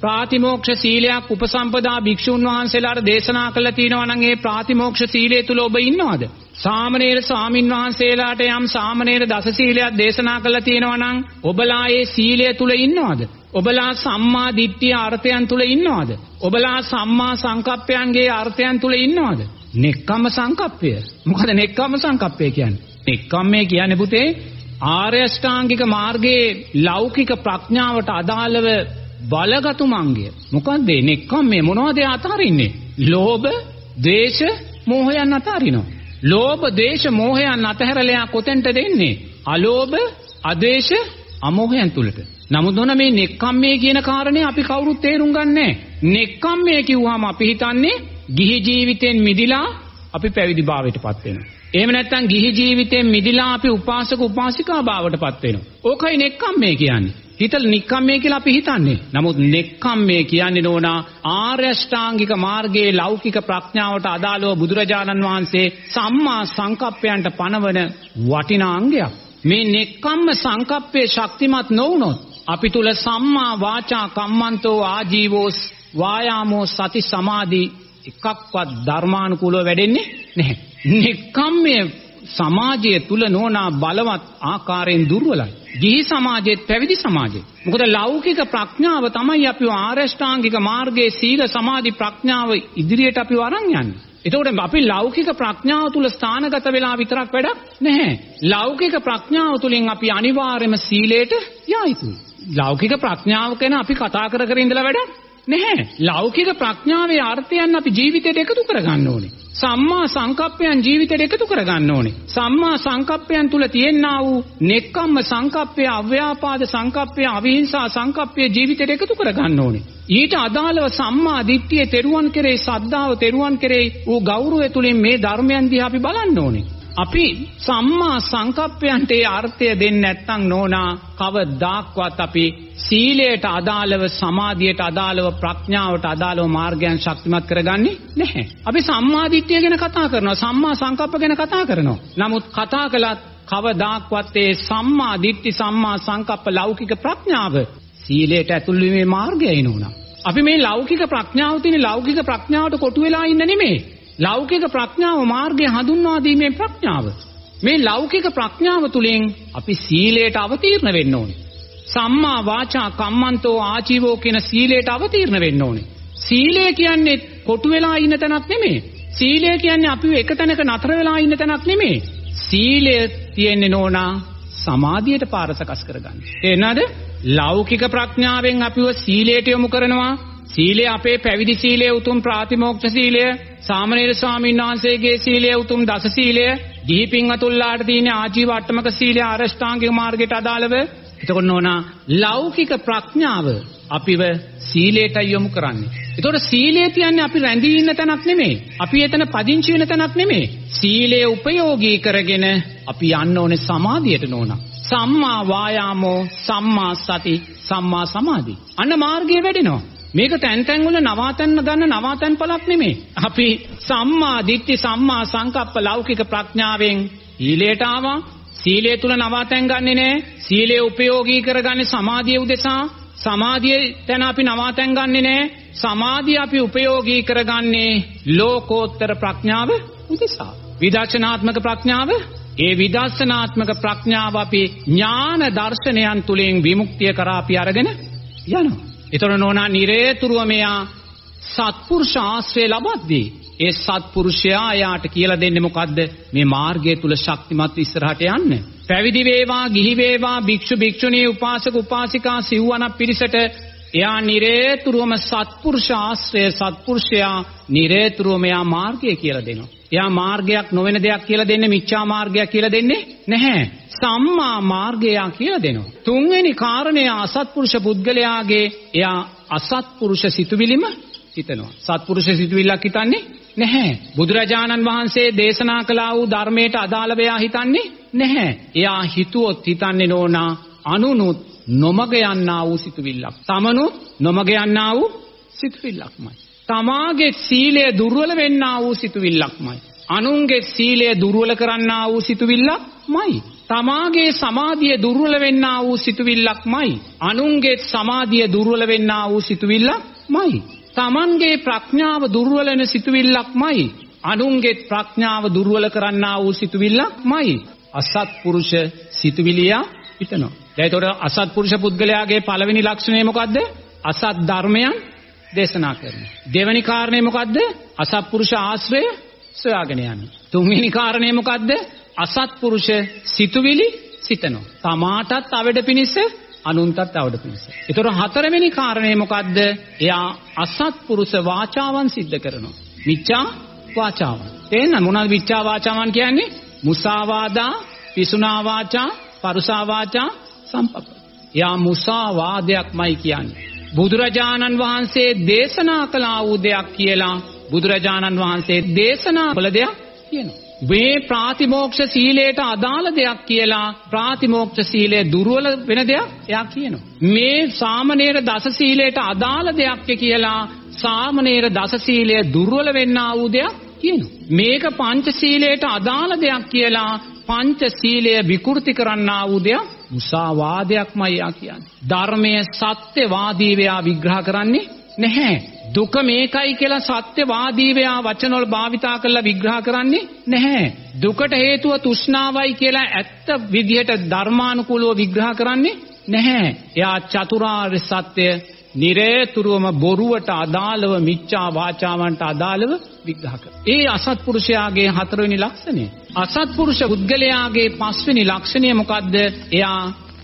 ප්‍රාතිමෝක්ෂ සීලයක් උපසම්පදා භික්ෂුන් වහන්සේලාට දේශනා කළා තියෙනවා නම් ඒ ප්‍රාතිමෝක්ෂ සීලය තුල ඔබ ඉන්නවද? සාමණේර ස්වාමින් වහන්සේලාට යම් සාමණේර දස සීලයක් දේශනා කළා තියෙනවා නම් ඔබලා ඒ සීලය තුල ඉන්නවද? ඔබලා සම්මා දිට්ඨිය අර්ථයන් තුල ඉන්නවද? ඔබලා සම්මා සංකප්පයන්ගේ අර්ථයන් තුල ඉන්නවද? නෙක්කම්ම සංකප්පය. මොකද නෙක්කම්ම සංකප්පය කියන්නේ? නෙක්කම්මේ කියන්නේ පුතේ ආර්ය අෂ්ටාංගික මාර්ගයේ ලෞකික ප්‍රඥාවට අදාළව බලගතු මංගය. මොකද්ද නෙක්කම්මේ මොනවද අතහරින්නේ? ලෝභ, ද්වේෂ, මෝහයන් අතහරිනවා. ලෝභ, ද්වේෂ, මෝහයන් අතහැරලා කොතෙන්ට දෙන්නේ? අලෝභ, අද්වේෂ, අමෝහයන් තුලට. නමුත් නොන මේ නෙක්කම්මේ කියන කාරණේ අපි කවුරුත් තේරුම් ගන්නෑ. නෙක්කම්මේ කිව්වම අපි හිතන්නේ ගිහි ජීවිතෙන් මිදිලා අපි පැවිදි භාවයටපත් වෙනවා. එහෙම නැත්නම් ගිහි ජීවිතෙන් මිදිලා අපි උපාසක උපාසිකා භාවයටපත් වෙනවා. ඕකයි නෙක්කම්මේ කියන්නේ. හිතල නික්කම්මේ කියලා අපි හිතන්නේ. නමුත් නෙක්කම්මේ කියන්නේ නෝනා ආර්ය අෂ්ටාංගික මාර්ගයේ ලෞකික ප්‍රඥාවට අදාළව බුදුරජාණන් වහන්සේ සම්මා සංකප්පයන්ට පනවන වටිනා අංගයක්. මේ නෙක්කම්ම සංකප්පයේ ශක්තිමත් නොවුනොත් අපි තුල සම්මා වාචා කම්මන්තෝ ආජීවෝ වායාමෝ සති සමාධි එකක්වත් ධර්මානුකූලව වැඩෙන්නේ නැහැ. නෙක්කම්මය සමාජය තුල නොනා බලවත් ආකාරයෙන් දුර්වලයි. ගිහි සමාජෙත් පැවිදි සමාජෙත්. මොකද ලෞකික ප්‍රඥාව තමයි අපි ආරෂ්ඨාංගික මාර්ගයේ සීල සමාධි ප්‍රඥාව ඉදිරියට අපි වරන් යන්නේ. එතකොට අපි ලෞකික ප්‍රඥාව තුල ස්ථානගත වෙලා විතරක් වැඩක් නැහැ. ලෞකික ප්‍රඥාව තුලින් අපි අනිවාර්යයෙන්ම සීලයට යා යුතුයි. ලෞකික ප්‍රඥාව ගැන අපි කතා කර කර ඉඳලා වැඩක් නැහැ. ලෞකික ප්‍රඥාවේ අර්ථයන් අපි ජීවිතයට එකතු කරගන්න ඕනේ. සම්මා සංකප්පයන් ජීවිතයට එකතු කරගන්න ඕනේ. සම්මා සංකප්පයන් තුල තියෙනා වූ නෙක්කම්ම සංකප්පය, අව්‍යාපාද සංකප්පය, අවිහිංසා සංකප්පය ජීවිතයට එකතු කරගන්න ඕනේ. ඊට අදාළව සම්මා දිට්ඨිය තෙරුවන් කෙරෙහි සද්ධාව තෙරුවන් කෙරෙහි ඌ ගෞරවය තුලින් මේ ධර්මයන් දිහා අපි බලන්න ඕනේ. අපි සම්මා සංකප්පයන්ට ඒ අර්ථය දෙන්නේ නැත්නම් නෝනා කවදාක්වත් අපි සීලයට අදාළව සමාධියට අදාළව ප්‍රඥාවට අදාළව මාර්ගයන් ශක්තිමත් කරගන්නේ නැහැ. අපි සම්මාදිට්ඨිය ගැන කතා කරනවා සම්මා සංකප්ප ගැන කතා කරනවා. නමුත් කතා කළත් කවදාක්වත් ඒ සම්මා දිට්ඨි සම්මා සංකප්ප ලෞකික ප්‍රඥාව සීලයට ඇතුල් වීමේ මාර්ගයයි නෝනා. අපි මේ ලෞකික ප්‍රඥාව තියෙන ලෞකික ප්‍රඥාවට කොටු වෙලා ඉන්න නෙමෙයි. ලෞකික ප්‍රඥාව මාර්ගය හඳුන්වා දීමේ ප්‍රඥාව. මේ ලෞකික ප්‍රඥාව තුලින් අපි සීලයට අවතීර්ණ වෙන්න ඕනේ. සම්මා වාචා කම්මන්තෝ ආජීවෝ කියන සීලයට අවතීර්ණ වෙන්න ඕනේ. සීලය කියන්නේ කොටු වෙලා ඉන්න තැනක් නෙමෙයි. සීලය කියන්නේ අපි එක තැනක නතර වෙලා ඉන්න තැනක් නෙමෙයි. සීලය තියෙන්නේ නෝනා සමාධියට පාර සකස් කරගන්න. එනද ලෞකික ප්‍රඥාවෙන් අපිව සීලයට යොමු කරනවා. සීලය අපේ පැවිදි සීලය උතුම් ප්‍රාතිමෝක්ෂ සීලය සාමණේර ස්වාමීන් වහන්සේගේ සීලය උතුම් දස සීලය ගිහි පින්වතුන්ලාට තියෙන ආජීව අට්ටමක සීලය ආරෂ්ඨාංගික මාර්ගයට අදාළව එතකොට නෝනා ලෞකික ප්‍රඥාව අපිව සීලයට යොමු කරන්නේ. එතකොට සීලය කියන්නේ අපි රැඳී ඉන්න තැනක් නෙමෙයි. අපි එතන පදිංචි වෙන තැනක් නෙමෙයි. සීලය උපයෝගී කරගෙන අපි යන්න ඕනේ සමාධියට නෝනා. සම්මා වායාමෝ සම්මා සති සම්මා සමාධි. අන්න මාර්ගය වැඩෙනවා. මේක තැන් තැන් වල නවාතැන්න ගන්න නවාතැන් පළක් නෙමෙයි. අපි සම්මා දිට්ඨි සම්මා සංකප්ප ලෞකික ප්‍රඥාවෙන් ඊලයට ආවා. සීලය තුල නවාතැන් ගන්නෙ නෑ. සීලය උපයෝගී කරගන්නේ සමාධිය උදෙසා. සමාධිය තැන අපි නවාතැන් ගන්නෙ නෑ. සමාධිය අපි උපයෝගී කරගන්නේ ලෝකෝත්තර ප්‍රඥාව උදෙසා. විදර්ශනාත්මක ප්‍රඥාව ඒ විදර්ශනාත්මක ප්‍රඥාව අපි ඥාන දර්ශනයන් තුලින් විමුක්තිය කරා අපි අරගෙන යනවා. ඒතර නෝනා නිරේතුරුව මෙයා සත්පුරුෂ ආශ්‍රය ලබද්දී ඒ සත්පුරුෂයා යාට කියලා දෙන්නේ මොකද්ද? මේ මාර්ගය තුල ශක්තිමත් ඉස්සරහට යන්න. පැවිදි වේවා ගිහි වේවා භික්ෂු භික්ෂුණී උපාසක උපාසිකා සිව්වනක් පිරිසට එයා නිරේතුරුවම සත්පුරුෂ ආශ්‍රය සත්පුරුෂයා නිරේතුරුවම එයා මාර්ගය කියලා දෙනවා එයා මාර්ගයක් නොවන දෙයක් කියලා දෙන්නේ මිච්ඡා මාර්ගයක් කියලා දෙන්නේ නැහැ සම්මා මාර්ගය කියලා දෙනවා. තුන්වෙනි කාරණය අසත්පුරුෂ පුද්ගලයාගේ එයා අසත්පුරුෂ සිතුවිලිම හිතනවා. සත්පුරුෂ සිතුවිල්ලක් හිතන්නේ නැහැ. බුදුරජාණන් වහන්සේ දේශනා කළා වූ ධර්මයට අදාළව එයා හිතන්නේ නැහැ. එයා හිතුවොත් හිතන්නේ නෝනා අනුනුත් නොමග යන්නා වූ සිතුවිල්ලක්. තමනුත් නොමග යන්නා වූ සිතුවිල්ලක්මයි. තමාගේ සීලය දුර්වල වෙන්නා වූ සිතුවිල්ලක්මයි. අනුන්ගේ සීලය දුර්වල කරන්නා වූ සිතුවිල්ලක්මයි. තමාගේ සමාධිය දුර්වල වෙන්නා වූ සිතුවිල්ලක්මයි. අනුන්ගේ සමාධිය දුර්වල වෙන්නා වූ සිතුවිල්ලක්මයි. තමන්ගේ ප්‍රඥාව දුර්වල වෙන සිතුවිල්ලක්මයි. අනුන්ගේ ප්‍රඥාව දුර්වල කරන්නා වූ සිතුවිල්ලක්මයි. අසත්පුරුෂ සිතුවිලියා හිතනවා. එතකොට අසත්පුරුෂ පුද්ගලයාගේ පළවෙනි ලක්ෂණය මොකද්ද? අසත් ධර්මයන් දේශනා කරනවා. දෙවෙනි කාරණය මොකද්ද? අසත්පුරුෂ ආශ්‍රය සොයාගෙන යන්නේ. තුන්වෙනි කාරණය මොකද්ද? අසත්පුරුෂ සිතුවිලි සිතනවා. තමාටත් අවඩ පිණිස අනුන්ටත් අවඩ පිණිස. ඒතර හතරවෙනි කාරණේ මොකද්ද? එයා අසත්පුරුෂ වාචාවන් සිද්ධ කරනවා. මිච්ඡා වාචාවන්. තේන්න මොනවද මිච්ඡා වාචාවන් කියන්නේ? මුසාවාදා, පිසුනා වාචා, පරුසා වාචා, සම්පප්ප. එයා මුසාවාදයක්මයි කියන්නේ. බුදුරජාණන් වහන්සේ දේශනා කළා වූ දෙයක් කියලා බුදුරජාණන් වහන්සේ දේශනා කළ දෙයක් කියනවා. මේ ප්‍රාතිමෝක්ෂ සීලයට අදාළ දෙයක් කියලා ප්‍රාතිමෝක්ෂ සීලය දුර්වල වෙන දෙයක් එයා කියනවා. මේ සාමණේර දස සීලයට අදාළ දෙයක් කියලා සාමණේර දස සීලය දුර්වල වෙන්නා වූ දෙයක් කියනවා. මේක පංච සීලයට අදාළ දෙයක් කියලා පංච සීලය විකෘති කරන්නා වූ දෙයක් මුසාවාදයක්මයි යා කියන්නේ. ධර්මයේ සත්‍යවාදීව විග්‍රහ කරන්නේ නැහැ. දුක මේකයි කියලා සත්‍යවාදීව වචනවල භාවිතා කරලා විග්‍රහ කරන්නේ නැහැ. දුකට හේතුව තෘෂ්ණාවයි කියලා ඇත්ත විදිහට ධර්මානුකූලව විග්‍රහ කරන්නේ නැහැ. එයා චතුරාර්ය සත්‍ය නිරේතුරුවම බොරුවට අදාළව මිච්ඡා වාචාවන්ට අදාළව විග්‍රහ කරනවා. ඒ අසත්පුරුෂයාගේ හතරවෙනි ලක්ෂණය. අසත්පුරුෂ පුද්ගලයාගේ පස්වෙනි ලක්ෂණය මොකද්ද? එයා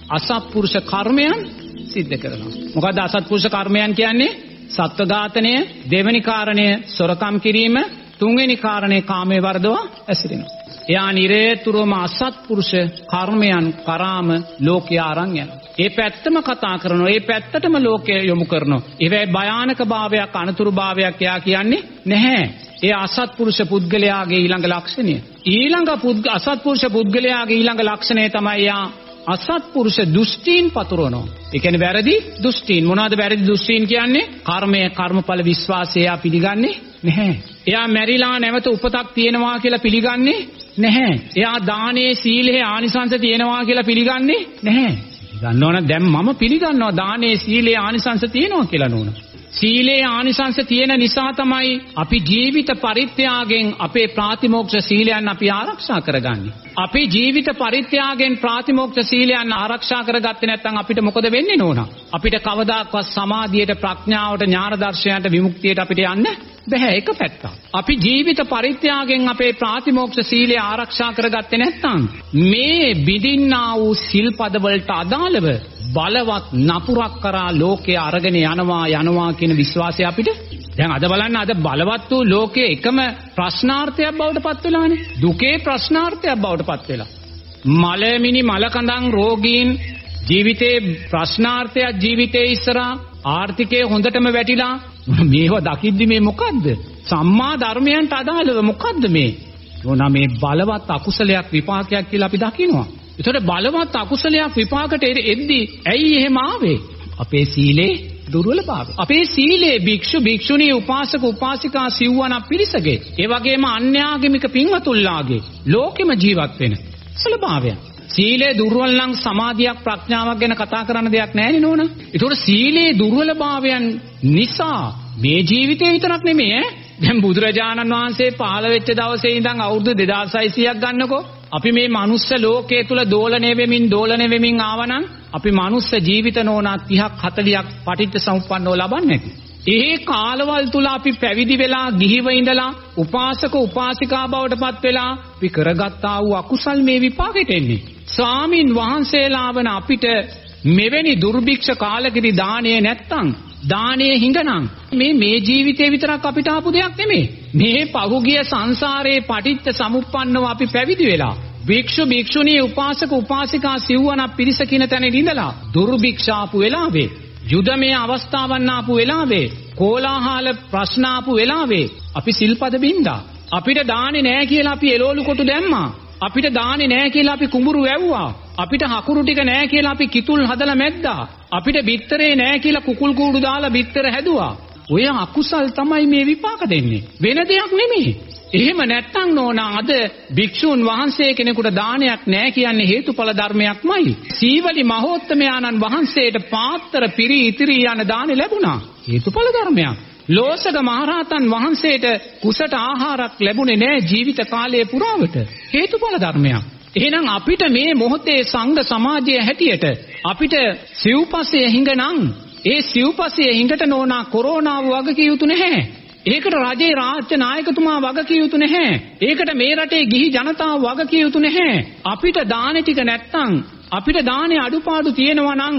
අසත්පුරුෂ කර්මයන් සිද්ධ කරනවා. මොකද්ද අසත්පුරුෂ කර්මයන් කියන්නේ? සත්ව ඝාතනය, දෙවෙනි කාරණය සොරකම් කිරීම, තුන්වෙනි කාරණේ කාමයේ වර්ධව ඇසිරෙනවා. එයා නිරේතුරුවම අසත්පුරුෂ කර්මයන් කරාම ලෝකය අරන් යනවා. ඒ පැත්තම කතා කරනවා. ඒ පැත්තටම ලෝකය යොමු කරනවා. ඒවැයි භයානක භාවයක් අනතුරු භාවයක් එයා කියන්නේ නැහැ. ඒ අසත්පුරුෂ පුද්ගලයාගේ ඊළඟ ලක්ෂණය. ඊළඟ අසත්පුරුෂ පුද්ගලයාගේ ඊළඟ ලක්ෂණය තමයි එයා අසත්පුරුෂ දෘෂ්ටීන් පතුරවනවා. ඒ කියන්නේ වැරදි දෘෂ්ටීන්. මොනවද වැරදි දෘෂ්ටීන් කියන්නේ? කර්මය, කර්මඵල විශ්වාසය එයා පිළිගන්නේ නැහැ. එයා මැරිලා නැවත උපතක් තියෙනවා කියලා පිළිගන්නේ නැහැ. එයා දානේ සීලේ ආනිසංස තියෙනවා කියලා පිළිගන්නේ නැහැ. ගන්නවනම් දැන් මම පිළිගන්නවා දානේ සීලේ ආනිසංස තියෙනවා කියලා නෝන. සීලේ ආනිසංස තියෙන නිසා තමයි අපි ජීවිත පරිත්‍යාගයෙන් අපේ ප්‍රාතිමෝක්ෂ සීලයන් අපි ආරක්ෂා කරගන්නේ. අපි ජීවිත පරිත්‍යාගයෙන් ප්‍රාතිමෝක්ෂ සීලයන් ආරක්ෂා කරගත්තේ නැත්නම් අපිට මොකද වෙන්නේ නෝනා? අපිට කවදාකවත් සමාධියට ප්‍රඥාවට ඥාන දර්ශනයට විමුක්තියට අපිට යන්න බැහැ එක පැත්තක්. අපි ජීවිත පරිත්‍යාගයෙන් අපේ ප්‍රාතිමෝක්ෂ සීලය ආරක්ෂා කරගත්තේ නැත්නම් මේ බිඳින්නා වූ සිල්පද වලට අදාළව බලවත් නපුරක් කරා ලෝකයේ අරගෙන යනවා යනවා කියන විශ්වාසය අපිට? දැන් අද බලන්න අද බලවත් වූ ලෝකයේ එකම ප්‍රශ්නාර්ථයක් බවට පත් වෙලානේ. දුකේ ප්‍රශ්නාර්ථයක් බවට පත් වෙලා. මලමිනි මලකඳන් රෝගීන් ජීවිතේ ප්‍රශ්නාර්ථයක් ජීවිතේ ඉස්සරහා ආර්ථිකය හොඳටම වැටිලා මේව දකිද්දි මේ මොකද්ද සම්මා ධර්මයන්ට අදාළව මොකද්ද මේ ඕනා මේ බලවත් අකුසලයක් විපාකයක් කියලා අපි දකිනවා ඒතකොට බලවත් අකුසලයක් විපාකට එද්දී ඇයි එහෙම ආවේ? අපේ සීලේ දුර්වලභාවය. අපේ සීලේ භික්ෂු භික්ෂුණී උපාසක උපාසිකා සිව්වන පිරිසගේ ඒ වගේම අන්‍යාගමික පින්වතුන්ලාගේ ලෝකෙම ජීවත් වෙන සලභාවය. සීලේ දුර්වල නම් සමාධියක් ප්‍රඥාවක් ගැන කතා කරන්න දෙයක් නැහැ නෝන. ඒතකොට සීලේ දුර්වලභාවයන් නිසා මේ ජීවිතේ විතරක් නෙමෙයි ඈ දැන් බුදුරජාණන් වහන්සේ පහළ වෙච්ච දවසේ ඉඳන් අවුරුදු 2600ක් ගන්නකෝ අපි මේ මනුස්ස ලෝකයේ තුල දෝලණය වෙමින් දෝලණය වෙමින් ආවනම් අපි මනුස්ස ජීවිත නෝනා 30ක් 40ක් පටිච්ච සමුප්පන්නව ලබන්නේ නැති. ඒ කාලවල තුල අපි පැවිදි වෙලා ගිහිව ඉඳලා උපාසක උපාසිකා බවට පත් වෙලා අපි කරගත්තා වූ අකුසල් මේ විපාකෙට එන්නේ. ස්වාමින් වහන්සේලා වන අපිට මෙවැනි දුර්භික්ෂ කාලකදී දාණය නැත්තම් දානයේ හිඟනම් මේ මේ ජීවිතේ විතරක් අපිට ආපු දෙයක් නෙමෙයි. මේ පහුගිය සංසාරේ පටිච්ච සමුප්පන්නව අපි පැවිදි වෙලා භික්ෂු භික්ෂුණී උපාසක උපාසිකා සිව්වන පිරිස කින තැන ඉඳලා දුර්භික්ෂාපු වෙලාවේ යුදමය අවස්ථාවන් ආපු වෙලාවේ කෝලාහල ප්‍රශ්න ආපු වෙලාවේ අපි සිල්පද බින්දා. අපිට දාන්නේ නැහැ කියලා අපි එළවලු කොටු දැම්මා. අපිට දාන්නේ නැහැ කියලා අපි කුඹුරු වැව්වා අපිට හකුරු ටික නැහැ කියලා අපි කිතුල් හදලා මැද්දා අපිට බිත්තරේ නැහැ කියලා කුකුල් කූඩු දාලා බිත්තර හැදුවා ඔය අකුසල් තමයි මේ විපාක දෙන්නේ වෙන දෙයක් නෙමෙයි එහෙම නැත්තම් නෝනා අද භික්ෂූන් වහන්සේ කෙනෙකුට දානයක් නැහැ කියන්නේ හේතුඵල ධර්මයක්මයි. සීවලි මහෝත්තමයාණන් වහන්සේට පාත්‍ර පිරි ඉතිරි යන දානෙ ලැබුණා. හේතුඵල ධර්මයක්. ලෝසක මහරහතන් වහන්සේට කුසට ආහාරක් ලැබුණේ නැහැ ජීවිත කාලය පුරාවට. හේතුඵල ධර්මයක්. එහෙනම් අපිට මේ මොහොතේ සංඝ සමාජයේ හැටියට අපිට සිව්පසයේ හිඟනම් ඒ සිව්පසයේ හිඟට නෝනා කොරෝනාව වගකිය යුතු නැහැ. ඒකට රජේ රාජ්‍ය නායකතුමා වග කිය යුතු නැහැ. ඒකට මේ රටේ ගිහි ජනතාව වග කිය යුතු නැහැ. අපිට දානේ ටික නැත්තම් අපිට දානේ අඩුපාඩු තියෙනවා නම්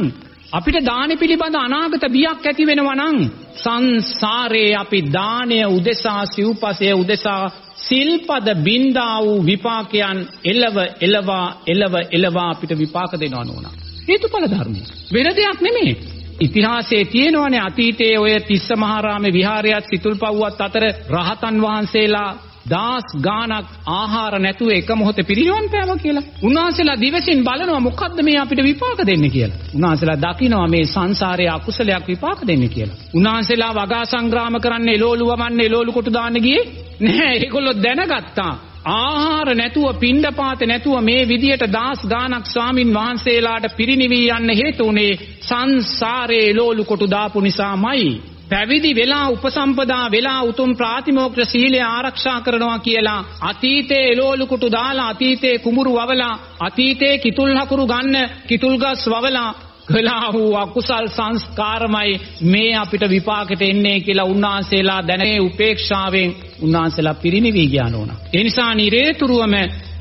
අපිට දානේ පිළිබඳ අනාගත බියක් ඇති වෙනවා නම් සංසාරේ අපි දානය උදෙසා සිව්පසය උදෙසා සිල්පද බින්දා වූ විපාකයන් එළව එළවා එළව එළවා අපිට විපාක දෙනවා නෝනා. හේතුඵල ධර්මය. වෙන දෙයක් නෙමෙයි. ඉතිහාසයේ තියෙනවනේ අතීතයේ ඔය තිස්ස මහරාමේ විහාරයත් සිතුල්පව්වත් අතර රහතන් වහන්සේලා දාස් ගානක් ආහාර නැතුව එක මොහොතේ පිරිනිවන් පෑවා කියලා. උන්වහන්සේලා දිවසින් බලනවා මොකද්ද මේ අපිට විපාක දෙන්නේ කියලා. උන්වහන්සේලා දකිනවා මේ සංසාරයේ අකුසලයක් විපාක දෙන්නේ කියලා. උන්වහන්සේලා වගා සංග්‍රාම කරන්න එළෝලු වමන්න එළෝලු කොට දාන්න ගියේ නෑ. ඒගොල්ලෝ දැනගත්තා. ආහාර නැතුව පිණ්ඩපාත නැතුව මේ විදියට දාස් ගානක් ස්වාමින් වහන්සේලාට පිරිනිවී යන්න හේතු උනේ සංසාරේ ලෝලු කොටු දාපු නිසාමයි. පැවිදි වෙලා උපසම්පදා වෙලා උතුම් ප්‍රාතිමෝක්ෂ සීලය ආරක්ෂා කරනවා කියලා අතීතයේ එළෝලු කුටු දාලා අතීතයේ කුඹුරු වවලා අතීතයේ කිතුල් හකුරු ගන්න කිතුල් ගස් වවලා කළා වූ අකුසල් සංස්කාරමයි මේ අපිට විපාකෙට එන්නේ කියලා උන්වහන්සේලා දැනේ උපේක්ෂාවෙන් උන්වහන්සේලා පිරිනිවී ගියා නෝන. ඒ නිසා නිරේතුරුවම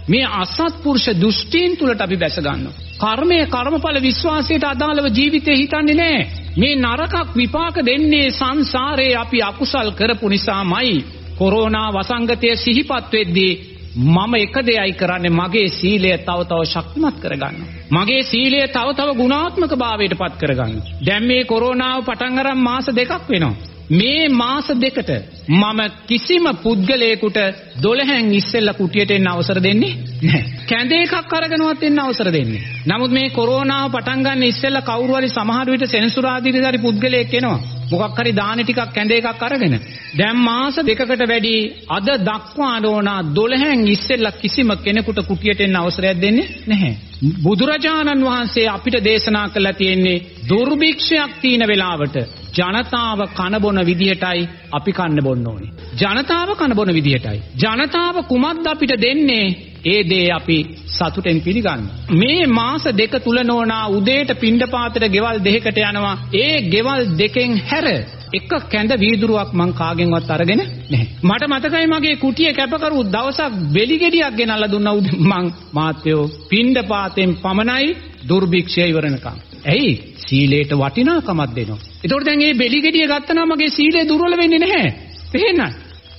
මේ අසත්පුරුෂ දෘෂ්ටීන් තුලට අපි බැස ගන්නවා. කර්මය කර්මඵල විශ්වාසයට අදාළව ජීවිතේ හිතන්නේ නැහැ. මේ නරකක් විපාක දෙන්නේ සංසාරේ අපි අකුසල් කරපු නිසාමයි. කොරෝනා වසංගතය සිහිපත් වෙද්දී මම එක දෙයයි කරන්නේ මගේ සීලය තව තව ශක්තිමත් කරගන්න. මගේ සීලය තව තව ගුණාත්මක භාවයට පත් කරගන්න. දැන් මේ කොරෝනාව පටන් අරන් මාස දෙකක් වෙනවා. මේ මාස දෙකට මම කිසිම පුද්ගලයෙකුට 12න් ඉස්සෙල්ලා කුටියට එන්න අවසර දෙන්නේ නැහැ. කැඳ එකක් අරගෙනවත් එන්න අවසර දෙන්නේ. නමුත් මේ කොරෝනාව පටන් ගන්න ඉස්සෙල්ලා කවුරු හරි සමහර විට සෙනසුරාදීට පුද්ගලයෙක් එනවා. මොකක් හරි දාන ටිකක් කැඳ එකක් අරගෙන දැන් මාස දෙකකට වැඩි අද දක්වා නෝනා 12න් ඉස්සෙල්ලා කිසිම කෙනෙකුට කුටියට එන්න අවසරයක් දෙන්නේ නැහැ. බුදුරජාණන් වහන්සේ අපිට දේශනා කළා තියෙන්නේ දුර්භික්ෂයක් තියෙන වෙලාවට ජනතාව කන බොන විදිහටයි අපි කන්න බොන්න ඕනේ. ජනතාව කන බොන විදිහටයි. ජනතාව කුමක්ද අපිට දෙන්නේ? ඒ දේ අපි සතුටෙන් පිළිගන්න. මේ මාස දෙක තුල නෝනා උදේට පිණ්ඩපාතට ගෙවල් දෙකකට යනවා. ඒ ගෙවල් දෙකෙන් හැර එක කැඳ වීදුරුවක් මං කාගෙන්වත් අරගෙන නැහැ. මට මතකයි මගේ කුටිය කැපකරු දවසක් බෙලි ගෙඩියක් ගෙනල්ලා දුන්නා මං මාත්‍යෝ පිණ්ඩපාතෙන් පමණයි දුර්භික්ෂය ඉවරනකම්. ඇයි? සීලයට වටිනාකමක් දෙනවා. ඒතකොට දැන් මේ බෙලි ගෙඩිය ගත්තනම් මගේ සීලය දුර්වල වෙන්නේ නැහැ. තේන්න?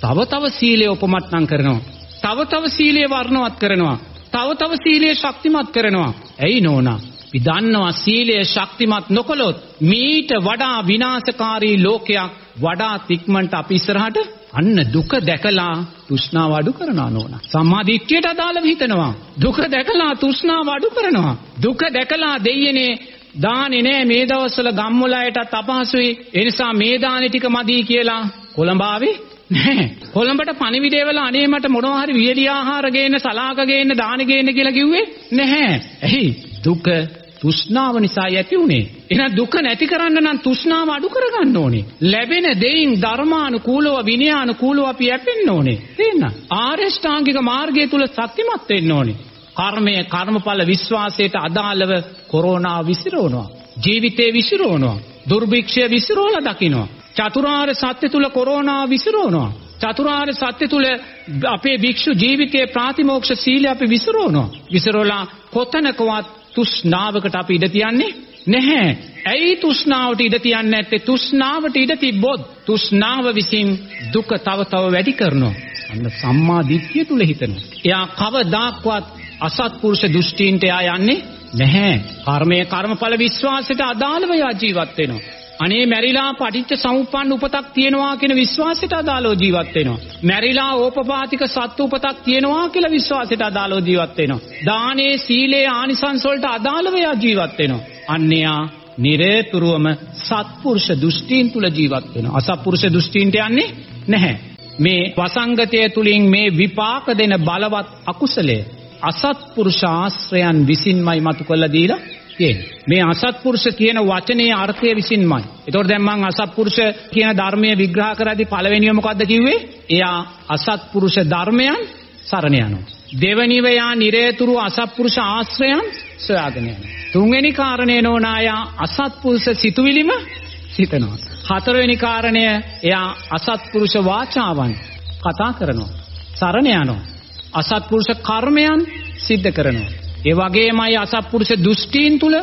තව තව සීලය උපමට්ටම් කරනවා. තව තව සීලය වර්ණවත් කරනවා. තව තව සීලය ශක්තිමත් කරනවා. ඇයි නෝනා? අපි දන්නවා සීලය ශක්තිමත් නොකළොත් මීට වඩා විනාශකාරී ලෝකයක් වඩා තික්මන්ට අපි ඉස්සරහට අන්න දුක දැකලා තෘෂ්ණාව අඩු කරනවා නෝනා. සම්මාදිට්ඨියට අදාළව හිතනවා. දුක දැකලා තෘෂ්ණාව අඩු කරනවා. දුක දැකලා දෙයියනේ දානේ නෑ මේ දවස්වල ගම්වල අයටත් අපහසුයි. ඒ නිසා මේ දානේ ටික මදි කියලා කොළඹ ආවේ නෑ. කොළඹට පණිවිඩය වල අනේ මට මොනවා හරි වියලි ආහාර ගේන්න සලාක ගේන්න දාන ගේන්න කියලා කිව්වේ නැහැ. ඇයි? දුක තෘෂ්ණාව නිසා ඇති උනේ. එහෙනම් දුක නැති කරන්න නම් තෘෂ්ණාව අඩු කරගන්න ඕනේ. ලැබෙන දෙයින් ධර්මානුකූලව විනයානුකූලව අපි යැපෙන්න ඕනේ. තේන්න? ආරෂ්ඨාංගික මාර්ගය තුල ශක්තිමත් වෙන්න ඕනේ. කර්මය කර්මඵල විශ්වාසයට අදාළව කොරෝනා විසිරවනවා. ජීවිතේ විසිරවනවා. දුර්භික්ෂය විසිරවලා දකින්නවා. චතුරාර්ය සත්‍ය තුල කොරෝනා විසිරවනවා. චතුරාර්ය සත්‍ය තුල අපේ භික්ෂු ජීවිතයේ ප්‍රාතිමෝක්ෂ සීලය අපි විසිරවනවා. විසිරවලා කොතනකවත් තෘෂ්ණාවකට අපි ඉඩ තියන්නේ නැහැ. ඇයි තෘෂ්ණාවට ඉඩ තියන්නේ නැත්තේ? තෘෂ්ණාවට ඉඩ තිබ්බොත් තෘෂ්ණාව විසින් දුක තව තව වැඩි කරනවා. අන්න සම්මා දිට්ඨිය තුල හිතනවා. එයා කවදාක්වත් අසත්පුරුෂ දෘෂ්ටීන්ට එයා යන්නේ නැහැ. කර්මයේ කර්මඵල විශ්වාසයට අදාළව එයා ජීවත් වෙනවා. අනේ මැරිලා පටිච්ච සමුප්පන්න උපතක් තියෙනවා කියන විශ්වාසයට අදාළව ජීවත් වෙනවා. මැරිලා ඕපපාතික සත්තු උපතක් තියෙනවා කියලා විශ්වාසයට අදාළව ජීවත් වෙනවා. දානේ සීලේ ආනිසංස වලට අදාළව යා ජීවත් වෙනවා. අන්‍යයා නිරේතුරුවම සත්පුරුෂ දෘෂ්ටීන් තුල ජීවත් වෙනවා. අසත්පුරුෂ දෘෂ්ටීන්ට යන්නේ නැහැ. මේ වසංගතය තුලින් මේ විපාක දෙන බලවත් අකුසලය අසත්පුරුෂ ආශ්‍රයන් විසින්මයි මතු කළ දීලා තියෙන්නේ. මේ අසත්පුරුෂ කියන වචනේ අර්ථය විසින්මයි. ඒතකොට දැන් මම අසත්පුරුෂ කියන ධර්මයේ විග්‍රහ කරද්දී පළවෙනිව මොකද්ද කිව්වේ? එයා අසත්පුරුෂ ධර්මයන් සරණ යනවා. දෙවනිව යා නිරේතුරු අසත්පුරුෂ ආශ්‍රයන් සොයාගෙන යනවා. තුන්වෙනි කාරණේ නෝනායා අසත්පුරුෂ සිතුවිලිම සිතනවා. හතරවෙනි කාරණය එයා අසත්පුරුෂ වාචාවන් කතා කරනවා. සරණ යනවා. අසත්පුරුෂ කර්මයන් සිද්ධ කරනවා. ඒ වගේමයි අසත්පුරුෂ දෘෂ්ටීන් තුල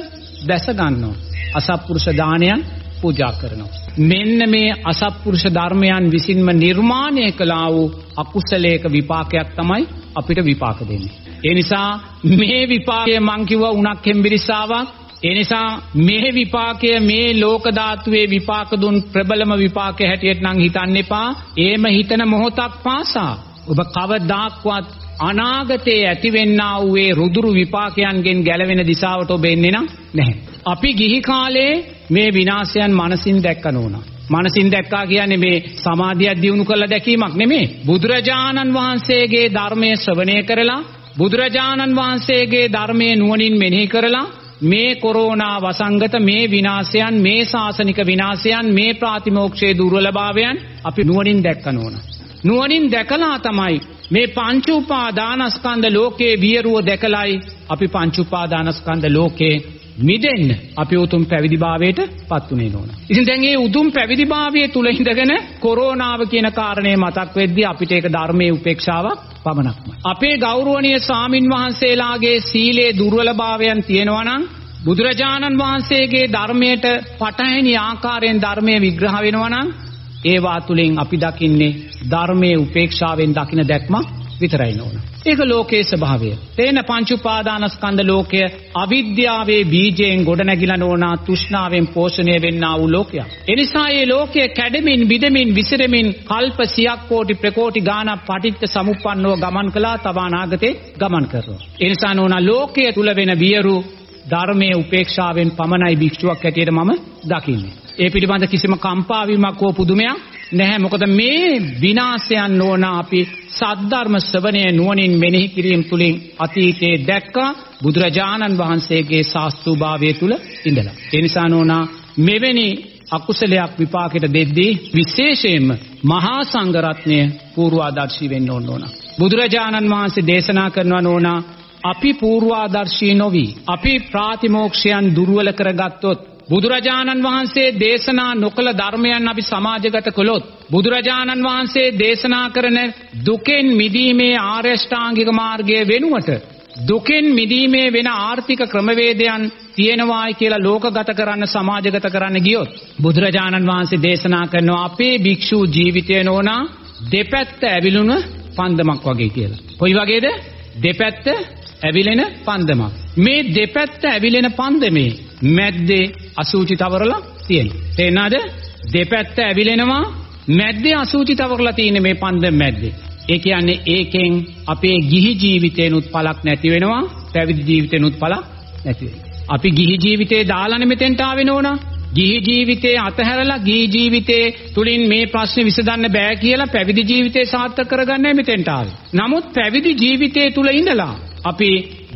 දැස ගන්නවා. අසත්පුරුෂ දානයන් පූජා කරනවා. මෙන්න මේ අසත්පුරුෂ ධර්මයන් විසින්ම නිර්මාණය කළා වූ අකුසලයක විපාකයක් තමයි අපිට විපාක දෙන්නේ. ඒ නිසා මේ විපාකය මං කිව්වා උණක් හෙම්බිරිස්සාවක් ඒ නිසා මේ විපාකය මේ ලෝක ධාතුවේ විපාක දුන් ප්‍රබලම විපාකය හැටියට නම් හිතන්න එපා. ඒම හිතන මොහොතක් පාසා ඔබ කවදාක්වත් අනාගතයේ ඇතිවෙන්නා වූ ඒ රුදුරු විපාකයන්ගෙන් ගැලවෙන දිශාවට ඔබ එන්නේ නැහැ. අපි ගිහි කාලේ මේ විනාශයන් මනසින් දැක්ක නෝනා. මනසින් දැක්කා කියන්නේ මේ සමාධියක් දියුණු කළ දැකීමක් නෙමෙයි. බුදුරජාණන් වහන්සේගේ ධර්මයේ ශ්‍රවණය කරලා බුදුරජාණන් වහන්සේගේ ධර්මයේ නුවණින් මෙනෙහි කරලා මේ කොරෝනා වසංගත මේ විනාශයන් මේ සාසනික විනාශයන් මේ ප්‍රාතිමෝක්ෂයේ දුර්වලභාවයන් අපි නුවණින් දැක්ක නෝනා. නුවණින් දැකලා තමයි මේ පංච උපාදානස්කන්ධ ලෝකේ වියරුව දැකලයි අපි පංච උපාදානස්කන්ධ ලෝකේ මිදෙන්න අපි උතුම් පැවිදිභාවයට පත් උනේ නෝන. ඉතින් දැන් මේ උතුම් පැවිදිභාවයේ තුල ඉඳගෙන කොරෝනාව කියන කාරණේ මතක් වෙද්දී අපිට ඒක ධර්මයේ උපේක්ෂාවක් පමණක්මයි. අපේ ගෞරවනීය සාමින් වහන්සේලාගේ සීලේ දුර්වලභාවයන් තියෙනවා නම් බුදුරජාණන් වහන්සේගේ ධර්මයට පටහැනි ආකාරයෙන් ධර්මයේ විග්‍රහ වෙනවා නම් ඒවා තුලින් අපි දකින්නේ ධර්මයේ උපේක්ෂාවෙන් දකින දැක්මක් විතරයි නෝන. ඒක ලෝකයේ ස්වභාවය. තේන පංච උපාදානස්කන්ධ ලෝකය අවිද්‍යාවේ බීජයෙන් ගොඩනැගිලා නෝනා තෘෂ්ණාවෙන් පෝෂණය වෙන්නා වූ ලෝකයක්. එනිසා මේ ලෝකය කැඩෙමින් බිඳෙමින් විසිරෙමින් කල්ප සියක් කෝටි ප්‍රකෝටි ගාණක් පටිච්ච සමුප්පන්නව ගමන් කළා තව අනාගතේ ගමන් කරනවා. එනිසා නෝනා ලෝකයේ තුල වෙන වියරු ධර්මයේ උපේක්ෂාවෙන් පමණයි භික්ෂුවක් හැටියට මම දකින්නේ. ඒ පිළිබඳ කිසිම කම්පාවීමක් හෝ පුදුමයක් නැහැ. මොකද මේ විනාශයන් නොවන අපි සද්ධර්ම ශ්‍රවණය නුවණින් මෙනෙහි කිරීම තුලින් අතීතයේ දැක්කා බුදුරජාණන් වහන්සේගේ ශාස්ත්‍රූභාවය තුල ඉඳලා. ඒ නිසා නෝනා මෙවැනි අකුසලයක් විපාකෙට දෙද්දී විශේෂයෙන්ම මහා සංඝරත්නය පූර්වාදර්ශී වෙන්න ඕන නෝනා. බුදුරජාණන් වහන්සේ දේශනා කරනවා නෝනා අපි පූර්වාදර්ශී නොවි අපි ප්‍රාතිමෝක්ෂයන් දුර්වල කරගත්තොත් බුදුරජාණන් වහන්සේ දේශනා නොකළ ධර්මයන් අපි සමාජගත කළොත් බුදුරජාණන් වහන්සේ දේශනා කරන දුකෙන් මිදීමේ ආර්යෂ්ටාංගික මාර්ගය වෙනුවට දුකෙන් මිදීමේ වෙන ආර්ථික ක්‍රමවේදයන් තියෙනවායි කියලා ලෝකගත කරන්න සමාජගත කරන්න ගියොත් බුදුරජාණන් වහන්සේ දේශනා කරනවා අපේ භික්ෂු ජීවිතය නෝනා දෙපැත්ත ඇවිලුණු පන්දමක් වගේ කියලා. කොයි වගේද? දෙපැත්ත ඇවිලෙන පන්දමක්. මේ දෙපැත්ත ඇවිලෙන පන්දමේ මැද්දේ අසූචි තවරලා තියෙනවා. තේරෙනවද? දෙපැත්ත ඇවිලෙනවා මැද්දේ අසූචි තවරලා තියෙන මේ පන්දම මැද්දේ. ඒ කියන්නේ ඒකෙන් අපේ ගිහි ජීවිතේනුත් පළක් නැති වෙනවා, පැවිදි ජීවිතේනුත් පළක් නැති වෙනවා. අපි ගිහි ජීවිතේ දාලානේ මෙතෙන්ට ආවේ නෝනා. ගිහි ජීවිතේ අතහැරලා ගිහි ජීවිතේ තුලින් මේ ප්‍රශ්නේ විසඳන්න බෑ කියලා පැවිදි ජීවිතේ සාර්ථක කරගන්නයි මෙතෙන්ට ආවේ. නමුත් පැවිදි ජීවිතේ තුල ඉඳලා අපි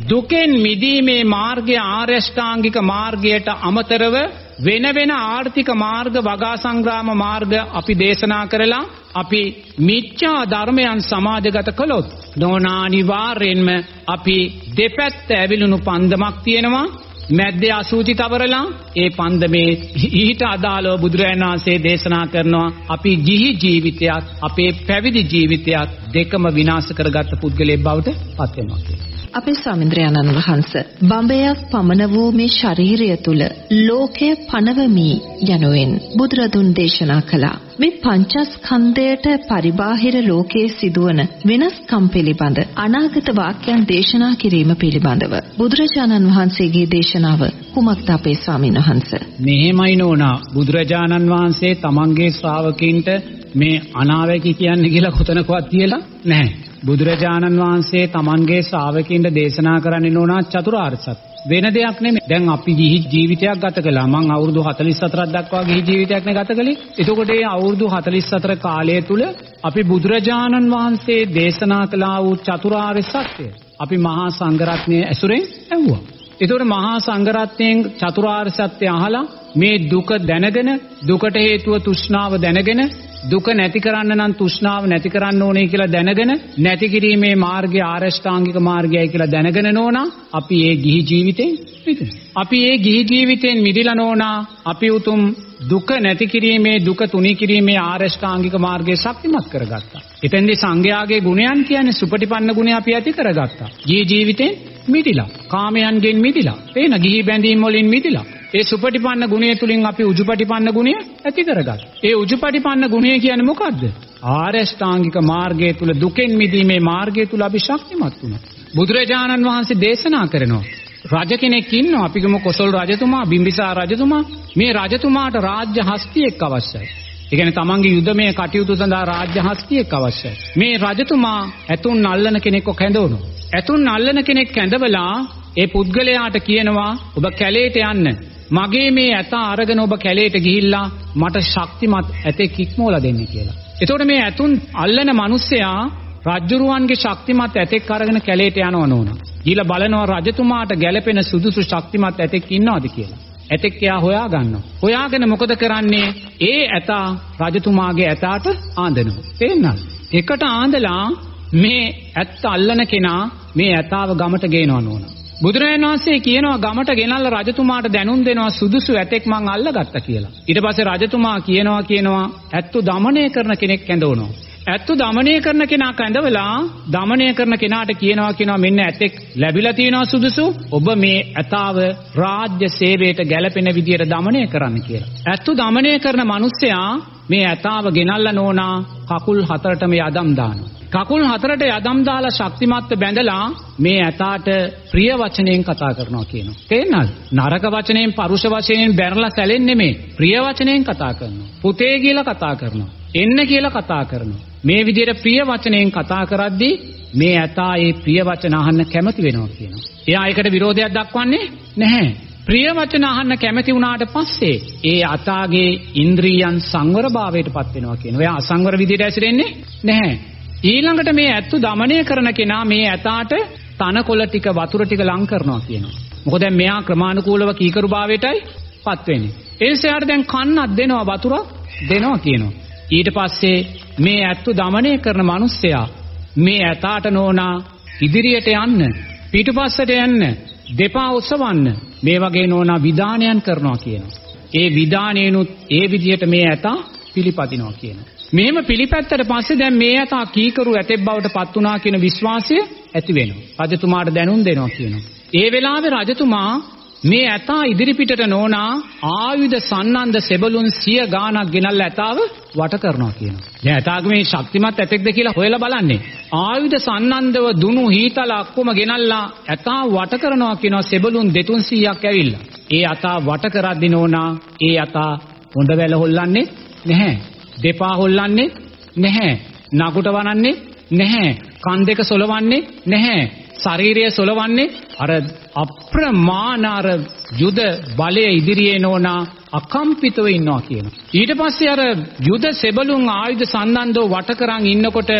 දුකෙන් මිදීමේ මාර්ගය ආර්යෂ්ටාංගික මාර්ගයට අමතරව වෙන වෙන ආර්ථික මාර්ග වගා සංග්‍රාම මාර්ග අපි දේශනා කරලා අපි මිච්ඡා ධර්මයන් සමාජගත කළොත් නොනානිවාර්යෙන්ම අපි දෙපැත්ත ඇවිලුණු පන්දමක් තියෙනවා මැද්දේ අසූචි තවරලා ඒ පන්දමේ ඊට අදාළව බුදුරජාණන් වහන්සේ දේශනා කරනවා අපි ගිහි ජීවිතයත් අපේ පැවිදි ජීවිතයත් දෙකම විනාශ කරගත්ත පුද්ගලයෙක් බවට පත් වෙනවා කියලා. අපේ ස්වාමීන්ද්‍රයන්න් වහන්ස බඹයක් පමණ වූ මේ ශරීරය තුල ලෝකය පනවමි යනුවෙන් බුදුරදුන් දේශනා කළා. මේ පංචස්කන්ධයට පරිබාහිර ලෝකයේ සිදුවන වෙනස්කම් පිළිබඳ අනාගත වාක්‍යයන් දේශනා කිරීම පිළිබඳව බුදුරජාණන් වහන්සේගේ දේශනාව කුමක්ද අපේ ස්වාමීන් වහන්ස? මෙහෙමයි නෝනා බුදුරජාණන් වහන්සේ තමන්ගේ ශ්‍රාවකීන්ට මේ අනාවැකි කියන්නේ කියලා කොතනකවත් කියලා නැහැ. බුදුරජාණන් වහන්සේ තමන්ගේ ශ්‍රාවකින්ට දේශනා කරන්නේ නෝනා චතුරාර්ය සත්‍ය. වෙන දෙයක් නෙමෙයි. දැන් අපි ගිහි ජීවිතයක් ගත කළා. මං අවුරුදු 44ක් දක්වා ගිහි ජීවිතයක් නේ ගත කළේ. එතකොට මේ අවුරුදු 44 කාලය තුල අපි බුදුරජාණන් වහන්සේ දේශනා කළා වූ චතුරාර්ය සත්‍ය අපි මහා සංඝරත්නයේ ඇසුරෙන් ඇහුවා. එතකොට මහා සංඝරත්නයෙන් චතුරාර්ය සත්‍ය අහලා මේ දුක දැනගෙන දුකට හේතුව තෘෂ්ණාව දැනගෙන දුක නැති කරන්න නම් තෘෂ්ණාව නැති කරන්න ඕනේ කියලා දැනගෙන නැති කිරීමේ මාර්ගය ආරෂ්ඨාංගික මාර්ගයයි කියලා දැනගෙන නෝනා අපි ඒ ගිහි ජීවිතෙන් මිදෙනවා. අපි ඒ ගිහි ජීවිතෙන් මිදලා නෝනා අපි උතුම් දුක නැති කිරීමේ දුක තුනී කිරීමේ ආරෂ්ඨාංගික මාර්ගය ශක්තිමත් කරගත්තා. එතෙන්දී සංඝයාගේ ගුණයන් කියන්නේ සුපටිපන්න ගුණය අපි ඇති කරගත්තා. ගිහි ජීවිතෙන් මිදිලා, කාමයන්ගෙන් මිදිලා, තේන ගිහි බැඳීම් වලින් මිදිලා. ඒ සුපටිපන්න ගුණය තුලින් අපි උජුපටිපන්න ගුණය ඇති කරගත්තා. ඒ උජුපටිපන්න ගුණය කියන්නේ මොකද්ද? ආරෂ්ඨාංගික මාර්ගය තුල දුකෙන් මිදීමේ මාර්ගය තුල අපි ශක්තිමත් වුණා. බුදුරජාණන් වහන්සේ දේශනා කරනවා රජ කෙනෙක් ඉන්නවා අපි ගමු කොසල් රජතුමා බිම්බිසාර රජතුමා මේ රජතුමාට රාජ්‍ය හස්තියෙක් අවශ්‍යයි. ඒ කියන්නේ තමන්ගේ යුදමය කටයුතු සඳහා රාජ්‍ය හස්තියෙක් අවශ්‍යයි. මේ රජතුමා ඇතුන් අල්ලන කෙනෙක්ව කැඳවනවා. ඇතුන් අල්ලන කෙනෙක් කැඳවලා ඒ පුද්ගලයාට කියනවා ඔබ කැලේට යන්න. මගේ මේ ඇතා අරගෙන ඔබ කැලේට ගිහිල්ලා මට ශක්තිමත් ඇතෙක් ඉක්මෝලා දෙන්න කියලා. එතකොට මේ ඇතුන් අල්ලන මිනිස්සයා රජ්ජුරුවන්ගේ ශක්තිමත් ඇතෙක් අරගෙන කැලේට යනව නෝනා. ගිහිල්ලා බලනවා රජතුමාට ගැළපෙන සුදුසු ශක්තිමත් ඇතෙක් ඉන්නවද කියලා. ඇතෙක් එයා හොයා ගන්නවා. හොයාගෙන මොකද කරන්නේ? ඒ ඇතා රජතුමාගේ ඇතාට ආඳිනවා. තේරෙනවද? එකට ආඳලා මේ ඇත්ත අල්ලන කෙනා මේ ඇතාව ගමට ගේනවා නෝන. බුදුරජාණන් වහන්සේ කියනවා ගමට ගෙනල්ලා රජතුමාට දැනුම් දෙනවා සුදුසු ඇතෙක් මං අල්ලගත්තා කියලා. ඊට පස්සේ රජතුමා කියනවා කියනවා ඇත්තු দমনය කරන කෙනෙක් ඇඳවනවා. ඇත්තු দমনය කරන කෙනා කැඳවලා দমনය කරන කෙනාට කියනවා කියනවා මෙන්න ඇතෙක් ලැබිලා තියෙනවා සුදුසු. ඔබ මේ ඇතාව රාජ්‍ය සේවයට ගැලපෙන විදියට দমনය කරන්න කියලා. ඇත්තු দমনය කරන මිනිස්සයා මේ ඇතාව ගෙනල්ලා නෝනා කකුල් හතරටම යදම් දානවා. කකුල් හතරට යදම් දාලා ශක්තිමත්ව බැඳලා මේ ඇතාට ප්‍රිය වචනයෙන් කතා කරනවා කියනවා. තේන්නද? නරක වචනයෙන් පරුෂ වචනයෙන් බැරලා සැලෙන්නේ නෙමෙයි. ප්‍රිය වචනයෙන් කතා කරනවා. පුතේ කියලා කතා කරනවා. එන්න කියලා කතා කරනවා. මේ විදිහට ප්‍රිය වචනයෙන් කතා කරද්දී මේ ඇතා ඒ ප්‍රිය වචන අහන්න කැමති වෙනවා කියනවා. එයා ඒකට විරෝධයක් දක්වන්නේ නැහැ. ප්‍රිය වචන අහන්න කැමති වුණාට පස්සේ ඒ අතාගේ ඉන්ද්‍රියන් සංවරභාවයටපත් වෙනවා කියනවා. එයා අසංවර විදිහට ඇසිරෙන්නේ නැහැ. ඊළඟට මේ ඇත්තු දමනය කරන කෙනා මේ ඇතාට තනකොල ටික වතුර ටික ලං කරනවා කියනවා. මොකද දැන් මෙයා ක්‍රමානුකූලව කීකරු භාවයටයි පත් වෙන්නේ. ඒ නිසා යාට දැන් කන්නක් දෙනවා වතුරක් දෙනවා කියනවා. ඊට පස්සේ මේ ඇත්තු දමනය කරන මිනිස්සයා මේ ඇතාට නෝනා ඉදිරියට යන්න, පිටුපස්සට යන්න, දෙපා ඔසවන්න මේ වගේ නෝනා විධානයන් කරනවා කියනවා. ඒ විධානයනුත් ඒ විදිහට මේ ඇතා පිළිපදිනවා කියනවා. මෙහෙම පිළිපැත්තට පස්සේ දැන් මේ යතා කීකරු ඇතෙක් බවට පත් වුණා කියන විශ්වාසය ඇති වෙනවා. රජතුමාට දැනුම් දෙනවා කියනවා. ඒ වෙලාවේ රජතුමා මේ ඇතා ඉදිරිපිටට නෝනා ආයුධ සන්නන්ද සෙබළුන් සිය ගාණක් ගෙනල්ලා ඇතාව වට කරනවා කියනවා. දැන් ඇතාගේ මේ ශක්තිමත් ඇතෙක්ද කියලා හොයලා බලන්නේ. ආයුධ සන්නන්දව දුනු හීතල ඔක්කොම ගෙනල්ලා ඇතා වට කරනවා කියනවා සෙබළුන් 200ක් ඇවිල්ලා. ඒ ඇතා වට කරද්දී නෝනා ඒ ඇතා හොඬ වැල හොල්ලන්නේ නැහැ. දෙපා හොල්ලන්නේ නැහැ. නගුට වනන්නේ නැහැ. කන් දෙක සොලවන්නේ නැහැ. ශරීරය සොලවන්නේ අර අප්‍රමාණ අර යුද බලය ඉදිරියේ නෝනා අකම්පිතව ඉන්නවා කියනවා. ඊට පස්සේ අර යුද සෙබළුන් ආයුධ සන්නන්දෝ වට කරන් ඉන්නකොට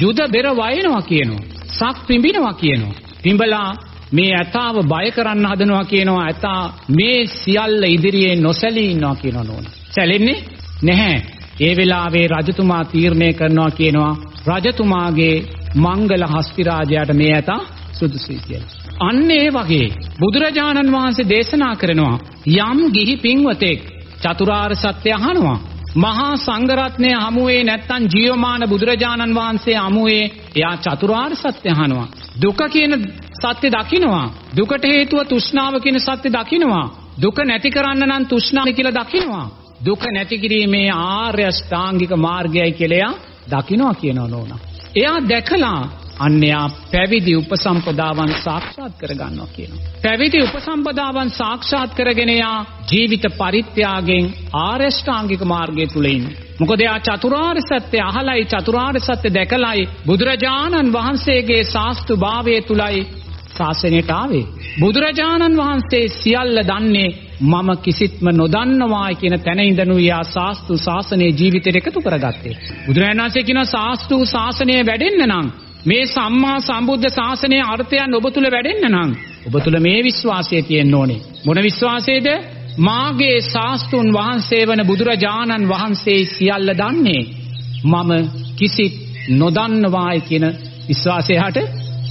යුද බෙර වයනවා කියනවා. සක් පිඹිනවා කියනවා. පිඹලා මේ ඇතාව බය කරන්න හදනවා කියනවා. ඇතා මේ සියල්ල ඉදිරියේ නොසැලී ඉන්නවා කියනවා නෝනා. සැලෙන්නේ නැහැ. ඒ වෙලාවේ රජතුමා තීරණය කරනවා කියනවා රජතුමාගේ මංගල හස්තිරාජයාට මේ ඇතා සුදුසුයි කියලා. අන්න ඒ වගේ බුදුරජාණන් වහන්සේ දේශනා කරනවා යම් ගිහි පින්වතෙක් චතුරාර්ය සත්‍ය අහනවා මහා සංඝරත්නය හමුවේ නැත්තම් ජීවමාන බුදුරජාණන් වහන්සේ හමුවේ එයා චතුරාර්ය සත්‍ය අහනවා දුක කියන සත්‍ය දකින්නවා දුකට හේතුව තෘෂ්ණාව කියන සත්‍ය දකින්නවා දුක නැති කරන්න නම් තෘෂ්ණාව කියලා දකින්නවා දුක නැති කිරීමේ ආර්ය ශ්‍රාංගික මාර්ගයයි කියලා දකින්නවා කියනවා නෝනා එයා දැකලා අන්‍යයා පැවිදි උපසම්පදාවන් සාක්ෂාත් කරගන්නවා කියනවා. පැවිදි උපසම්පදාවන් සාක්ෂාත් කරගෙන යා ජීවිත පරිත්‍යාගයෙන් ආරෂ්ඨාංගික මාර්ගය තුල ඉන්නේ. මොකද එයා චතුරාර්ය සත්‍ය අහලයි චතුරාර්ය සත්‍ය දැකලයි බුදුරජාණන් වහන්සේගේ ශාස්ත්‍රු භාවය තුලයි ශාසනයට ආවේ. බුදුරජාණන් වහන්සේ සියල්ල දන්නේ මම කිසිත්ම නොදන්නවායි කියන තැන ඉඳනු යා ශාස්ත්‍රු ශාසනයේ ජීවිතයට එකතු කරගත්තේ. බුදුරජාණන් වහන්සේ කියන ශාස්ත්‍රු ශාසනය වැඩෙන්න නම් මේ සම්මා සම්බුද්ධ ශාසනයේ අර්ථයන් ඔබ තුල වැඩෙන්න නම් ඔබ තුල මේ විශ්වාසය තියෙන්න ඕනේ. මොන විශ්වාසයේද? මාගේ ශාස්ත්‍රුන් වහන්සේ වන බුදුරජාණන් වහන්සේ සියල්ල දන්නේ මම කිසිත් නොදන්නවායි කියන විශ්වාසය හට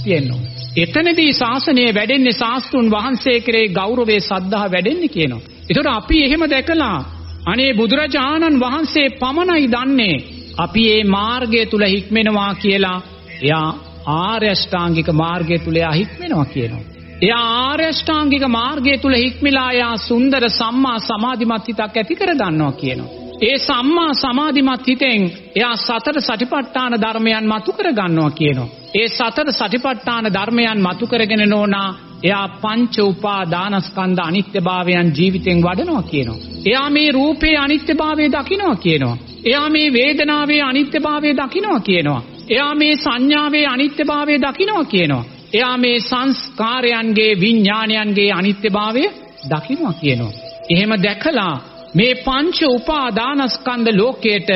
තියෙන්න ඕනේ. එතනදී ශාසනය වැඩෙන්නේ ශාස්ත්‍රුන් වහන්සේ කෙරේ ගෞරවයේ සද්ධා වැඩෙන්නේ කියනවා. ඒතකොට අපි එහෙම දැකලා අනේ බුදුරජාණන් වහන්සේ පමණයි දන්නේ අපි මේ මාර්ගය තුල හික්මෙනවා කියලා එයා ආර්ය අෂ්ටාංගික මාර්ගය තුල එයා හික්මෙනවා කියනවා. එයා ආර්ය අෂ්ටාංගික මාර්ගය තුල හික්මිලා එයා සුන්දර සම්මා සමාධිමත් හිතක් ඇති කර ගන්නවා කියනවා. ඒ සම්මා සමාධිමත් හිතෙන් එයා සතර සටිපට්ඨාන ධර්මයන් මතු කර ගන්නවා කියනවා. ඒ සතර සටිපට්ඨාන ධර්මයන් මතු කරගෙන නෝනා එයා පංච උපාදානස්කන්ධ අනිත්‍යභාවයන් ජීවිතෙන් වඩනවා කියනවා. එයා මේ රූපේ අනිත්‍යභාවය දකිනවා කියනවා. එයා මේ වේදනාවේ අනිත්‍යභාවය දකිනවා කියනවා. එයා මේ සංඥාවේ අනිත්‍යභාවය දකිනවා කියනවා. එයා මේ සංස්කාරයන්ගේ විඥානයන්ගේ අනිත්‍යභාවය දකිනවා කියනවා. එහෙම දැකලා මේ පංච උපාදානස්කන්ධ ලෝකයට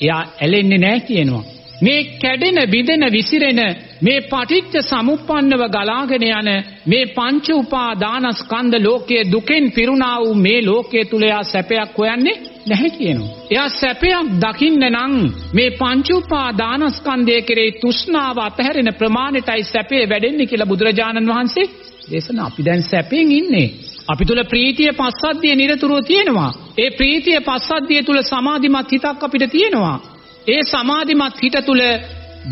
එයා ඇලෙන්නේ නැහැ කියනවා. මේ කැඩෙන බිඳෙන විසිරෙන මේ පටිච්ච සමුප්පන්නව ගලාගෙන යන මේ පංච උපාදානස්කන්ධ ලෝකයේ දුකෙන් පිරුණා වූ මේ ලෝකයේ තුල එයා සැපයක් හොයන්නේ නැහැ කියනවා. එයා සැපයක් දකින්න නම් මේ පංච උපාදානස්කන්ධය කෙරෙහි තෘෂ්ණාව අතහැරෙන ප්‍රමාණයටයි සැපේ වැඩෙන්නේ කියලා බුදුරජාණන් වහන්සේ දේශනා. අපි දැන් සැපෙන් ඉන්නේ. අපි තුල ප්‍රීතිය පස්සද්ධිය නිරතුරුව තියෙනවා. ඒ ප්‍රීතිය පස්සද්ධිය තුල සමාධිමත් හිතක් අපිට තියෙනවා. ඒ සමාධිමත් හිත තුල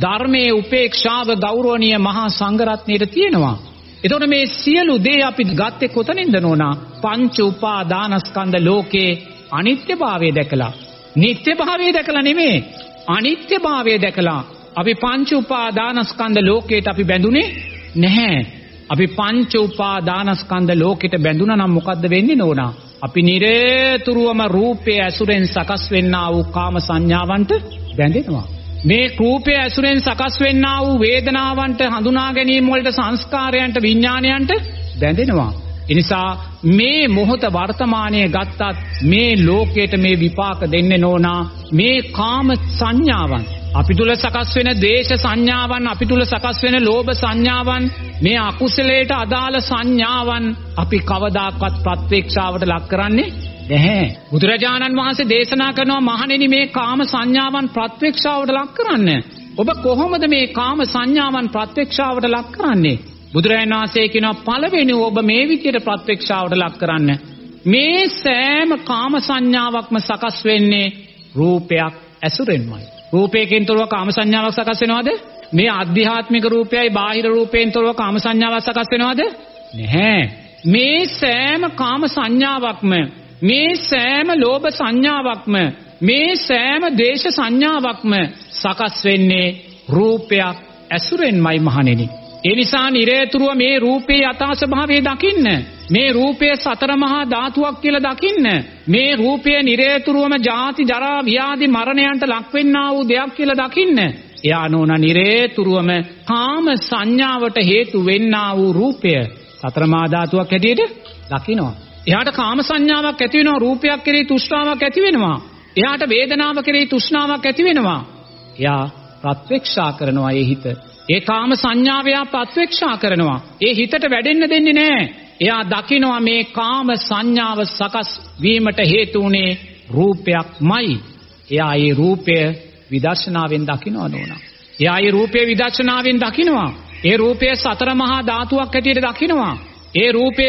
ධර්මයේ උපේක්ෂාව ගෞරවනීය මහා සංඝරත්නයට තියෙනවා. එතකොට මේ සියලු දේ අපි ගත්තේ කොතනින්ද නෝනා? පංච උපාදානස්කන්ධ ලෝකේ අනිත්‍යභාවය දැකලා. නිට්ටයභාවය දැකලා නෙමෙයි. අනිත්‍යභාවය දැකලා අපි පංච උපාදානස්කන්ධ ලෝකයට අපි බැඳුනේ නැහැ. අපි පංච උපාදානස්කන්ධ ලෝකෙට බැඳුනා නම් මොකද්ද වෙන්නේ නෝනා? අපි නිරේතුරුවම රූපයේ ඇසුරෙන් සකස් වෙන්නා වූ කාම සංඥාවන්ට බැඳෙනවා. මේ රූපය ඇසුරෙන් සකස් වෙන්නා වූ වේදනාවන්ට හඳුනා ගැනීම වලට සංස්කාරයන්ට විඥානයන්ට බැඳෙනවා. එනිසා මේ මොහොත වර්තමානයේ ගත්තත් මේ ලෝකයට මේ විපාක දෙන්නේ නෝනා මේ කාම සංඥාවන් අපි තුල සකස් වෙන දේශ සංඥාවන් අපි තුල සකස් වෙන ලෝභ සංඥාවන් මේ අකුසලයට අදාළ සංඥාවන් අපි කවදාකවත් ප්‍රත්‍යක්ෂාවට ලක් කරන්නේ නැහැ. බුදුරජාණන් වහන්සේ දේශනා කරනවා මහණෙනි මේ කාම සංඥාවන් ප්‍රත්‍යක්ෂාවට ලක් කරන්න. ඔබ කොහොමද මේ කාම සංඥාවන් ප්‍රත්‍යක්ෂාවට ලක් කරන්නේ? බුදුරජාණන් වහන්සේ කියනවා පළවෙනි ඔබ මේ විදියට ප්‍රත්‍යක්ෂාවට ලක් කරන්න. මේ සෑම කාම සංඥාවක්ම සකස් වෙන්නේ රූපයක් ඇසුරෙන්මයි. රූපයකින් තොරව කාම සංඥාවක් සකස් වෙනවද? මේ ආධ්‍යාත්මික රූපයයි බාහිර රූපයෙන් තොරව කාම සංඥාවක් සකස් වෙනවද? නැහැ. මේ සෑම කාම සංඥාවක්ම මේ සෑම ලෝභ සංඥාවක්ම මේ සෑම දේශ සංඥාවක්ම සකස් වෙන්නේ රූපයක් ඇසුරෙන්මයි මහණෙනි. ඒ නිසා නිරේතුරුව මේ රූපේ යථා ස්වභාවය දකින්න. මේ රූපය සතර මහා ධාතුවක් කියලා දකින්න. මේ රූපය නිරේතුරුවම ජාති ජරා ව්‍යාධි මරණයන්ට ලක් වෙන්නා වූ දෙයක් කියලා දකින්න. එයා නෝන නිරේතුරුවම කාම සංඥාවට හේතු වෙන්නා වූ රූපය සතර මහා ධාතුවක් හැටියට දකිනවා. එයාට කාම සංඥාවක් ඇති වෙනවා රූපයක් කෙරෙහි තෘෂ්ණාවක් ඇති වෙනවා. එයාට වේදනාව කෙරෙහි තෘෂ්ණාවක් ඇති වෙනවා. එයා ප්‍රත්‍යක්ෂා කරනවා ඒ හිත. ඒ කාම සංඥාව එයා ප්‍රත්‍යක්ෂා කරනවා. ඒ හිතට වැඩෙන්න දෙන්නේ නැහැ. එයා දකිනවා මේ කාම සංඥාව සකස් වීමට හේතු වුණේ රූපයක්මයි. එයා ඒ රූපය විදර්ශනාවෙන් දකිනවා නෝනා. එයා ඒ රූපය විදර්ශනාවෙන් දකිනවා. ඒ රූපය සතර මහා ධාතුවක් හැටියට දකිනවා. ඒ රූපය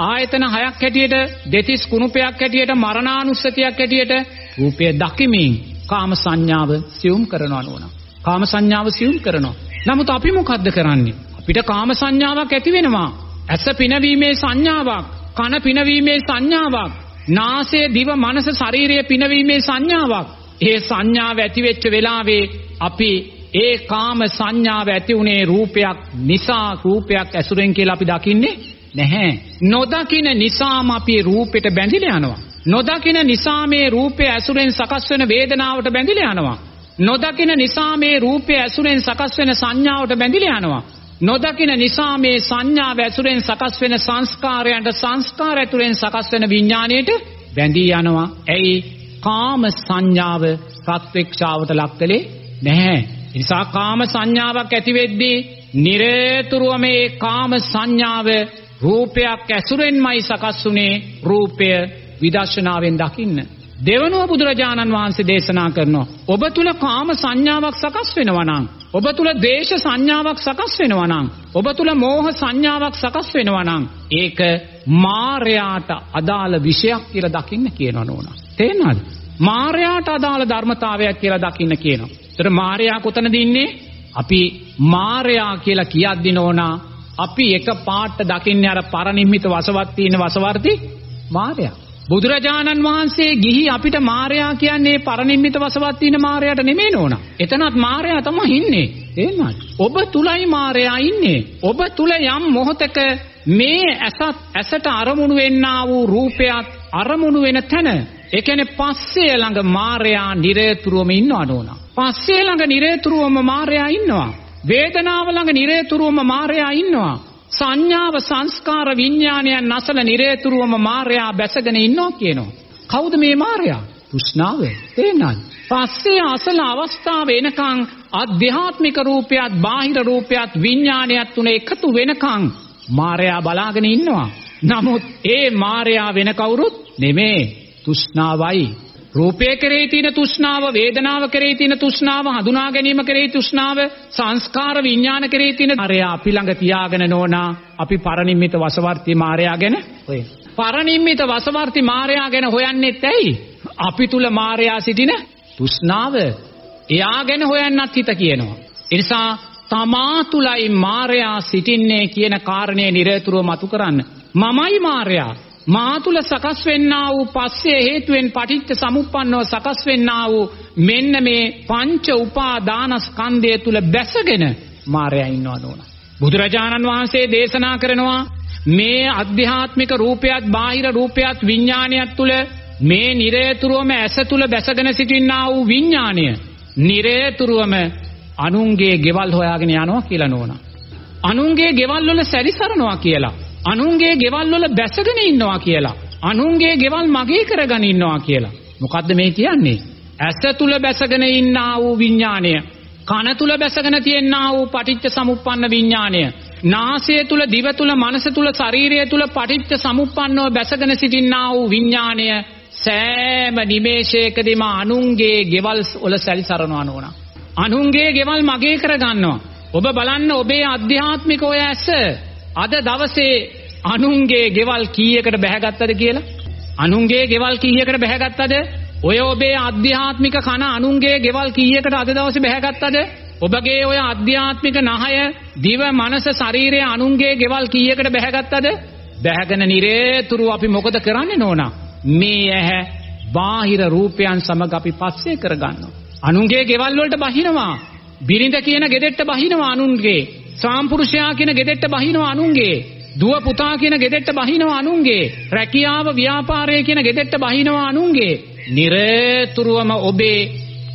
ආයතන හයක් හැටියට දෙතිස් කුණුපයක් හැටියට මරණානුස්සතියක් හැටියට රූපය දකිමින් කාම සංඥාව සියුම් කරනවා නෝනා. කාම සංඥාව සියුම් කරනවා. නමුත් අපි මොකද්ද කරන්නේ? අපිට කාම සංඥාවක් ඇති වෙනවා. ඇස පිනවීමේ සංඥාවක්, කන පිනවීමේ සංඥාවක්, නාසය, දිව, මනස, ශරීරය පිනවීමේ සංඥාවක්. ඒ සංඥාව ඇති වෙච්ච වෙලාවේ අපි ඒ කාම සංඥාව ඇති උනේ රූපයක් නිසා රූපයක් ඇසුරෙන් කියලා අපි දකින්නේ නැහැ. නොදකින නිසාම අපි රූපෙට බැඳිලා යනවා. නොදකින නිසා මේ රූපය ඇසුරෙන් සකස් වෙන වේදනාවට බැඳිලා යනවා. නොදකින නිසා මේ රූපය ඇසුරෙන් සකස් වෙන සංඥාවට බැඳිලා යනවා. නොදකින නිසා මේ සංඥාව ඇසුරෙන් සකස් වෙන සංස්කාරයන්ට සංස්කාර ඇතුලෙන් සකස් වෙන විඥාණයට බැඳී යනවා. ඇයි? කාම සංඥාව ප්‍රත්‍යක්ෂාවට ලක්කලේ නැහැ. ඒ නිසා කාම සංඥාවක් ඇති වෙද්දී නිරේතුරුව මේ කාම සංඥාව රූපයක් ඇසුරෙන්මයි සකස් වුනේ රූපය විදර්ශනාවෙන් දකින්න. දෙවනුව බුදුරජාණන් වහන්සේ දේශනා කරනවා ඔබ තුල කාම සංඥාවක් සකස් වෙනවා නම් ඔබ තුල දේශ සංඥාවක් සකස් වෙනවා නම් ඔබ තුල මෝහ සංඥාවක් සකස් වෙනවා නම් ඒක මායයට අදාළ විෂයක් කියලා දකින්න කියනවා නෝනා. තේරෙනවද? මායයට අදාළ ධර්මතාවයක් කියලා දකින්න කියනවා. ඒතර මායයා කොතනද ඉන්නේ? අපි මායයා කියලා කියද්දි නෝනා අපි එක පාට දකින්නේ අර පරිනිම්මිත වසවත් තියෙන වසවර්ති මායයා බුදුරජාණන් වහන්සේ ගිහි අපිට මායයා කියන්නේ පරිනිම්මිත වසවත් තියෙන මායයට නෙමෙයි නෝනා. එතනත් මායයා තමයි ඉන්නේ. තේරුණාද? ඔබ තුලයි මායයා ඉන්නේ. ඔබ තුල යම් මොහතක මේ ඇසත් ඇසට අරමුණු වෙන්නා වූ රූපයක් අරමුණු වෙන තැන ඒ කියන්නේ පස්සේ ළඟ මායයා නිරේතුරුවම ඉන්නවා නෝනා. පස්සේ ළඟ නිරේතුරුවම මායයා ඉන්නවා. වේදනාව ළඟ නිරේතුරුවම මායයා ඉන්නවා. සංඥාව සංස්කාර විඥානයන් නැසල නිරේතුරුවම මායයා බැසගෙන ඉන්නවා කියනවා. කවුද මේ මායයා? තෘෂ්ණාව. තේනද? පස්සේ අසල අවස්ථාව එනකන් අධ්‍යාත්මික රූපයත් බාහිර රූපයත් විඥානයත් තුන එකතු වෙනකන් මායя බලාගෙන ඉන්නවා. නමුත් ඒ මායя වෙන කවුරුත් නෙමේ. තෘෂ්ණාවයි. රූපය කෙරෙහි තියෙන තෘෂ්ණාව, වේදනාව කෙරෙහි තියෙන තෘෂ්ණාව, හඳුනා ගැනීම කෙරෙහි තෘෂ්ණාව, සංස්කාර විඥාන කෙරෙහි තියෙන මායя අපි ළඟ තියාගෙන නෝනා අපි පරිනිම්මිත වසවර්ති මායя ගැන ඔය. පරිනිම්මිත වසවර්ති මායя ගැන හොයන්නෙත් ඇයි? අපි තුල මායя සිටින තෘෂ්ණාව එයා ගැන හොයන්නත් හිත කියනවා. ඒ නිසා තමා තුලයි මායя සිටින්නේ කියන කාරණය නිරතුරුව මතු කරන්න. මමයි මායя මා තුල සකස් වෙන්නා වූ පස්සේ හේතුවෙන් පටිච්ච සමුප්පන්නව සකස් වෙන්නා වූ මෙන්න මේ පංච උපාදානස්කන්ධය තුල බැසගෙන මායя ඉන්නවා නෝන. බුදුරජාණන් වහන්සේ දේශනා කරනවා මේ අධ්‍යාත්මික රූපයත් බාහිර රූපයත් විඥානයත් තුල මේ නිරේතුරුවම ඇස තුල බැසගෙන සිටින්නා වූ විඥාණය නිරේතුරුවම අනුන්ගේ ගෙවල් හොයාගෙන යනවා කියලා නෝනා. අනුන්ගේ ගෙවල් වල සැරිසරනවා කියලා. අනුන්ගේ ගෙවල් වල බැසගෙන ඉන්නවා කියලා. අනුන්ගේ ගෙවල් මගේ කරගෙන ඉන්නවා කියලා. මොකද්ද මේ කියන්නේ? ඇස තුල බැසගෙන ඉන්නා වූ විඥාණය, කන තුල බැසගෙන තියෙනා වූ පටිච්ච සමුප්පන්න විඥාණය, නාසය තුල, දිව තුල, මනස තුල, ශරීරය තුල පටිච්ච සමුප්පන්නව බැසගෙන සිටිනා වූ විඥාණය සෑම නිමේෂයකදීම අනුන්ගේ ගෙවල් වල සැරිසරනවා නෝනා. අනුන්ගේ ගෙවල් මගේ කරගන්නවා. ඔබ බලන්න ඔබේ අධ්‍යාත්මික ඔය ඇස අද දවසේ අනුන්ගේ ගෙවල් කීයකට බැහැගත්තද කියලා? අනුන්ගේ ගෙවල් කීයකට බැහැගත්තද? ඔය ඔබේ අධ්‍යාත්මික කන අනුන්ගේ ගෙවල් කීයකට අද දවසේ බැහැගත්තද? ඔබගේ ඔය අධ්‍යාත්මික නහය, දිව, මනස, ශරීරය අනුන්ගේ ගෙවල් කීයකට බැහැගත්තද? බැහැගෙන නිරේතුරු අපි මොකද කරන්නේ නෝනා? මේ ඇහැ බාහිර රූපයන් සමග අපි පස්සේ කරගන්නවා. අනුන්ගේ ගෙවල් වලට බහිනවා. බිරිඳ කියන ගෙදෙට්ට බහිනවා අනුන්ගේ. සාම්පුරුෂයා කියන ගෙදෙට්ට බහිනවා අනුන්ගේ. දුව පුතා කියන ගෙදෙට්ට බහිනවා අනුන්ගේ. රැකියාව ව්‍යාපාරය කියන ගෙදෙට්ට බහිනවා අනුන්ගේ. නිරේතුරුවම ඔබේ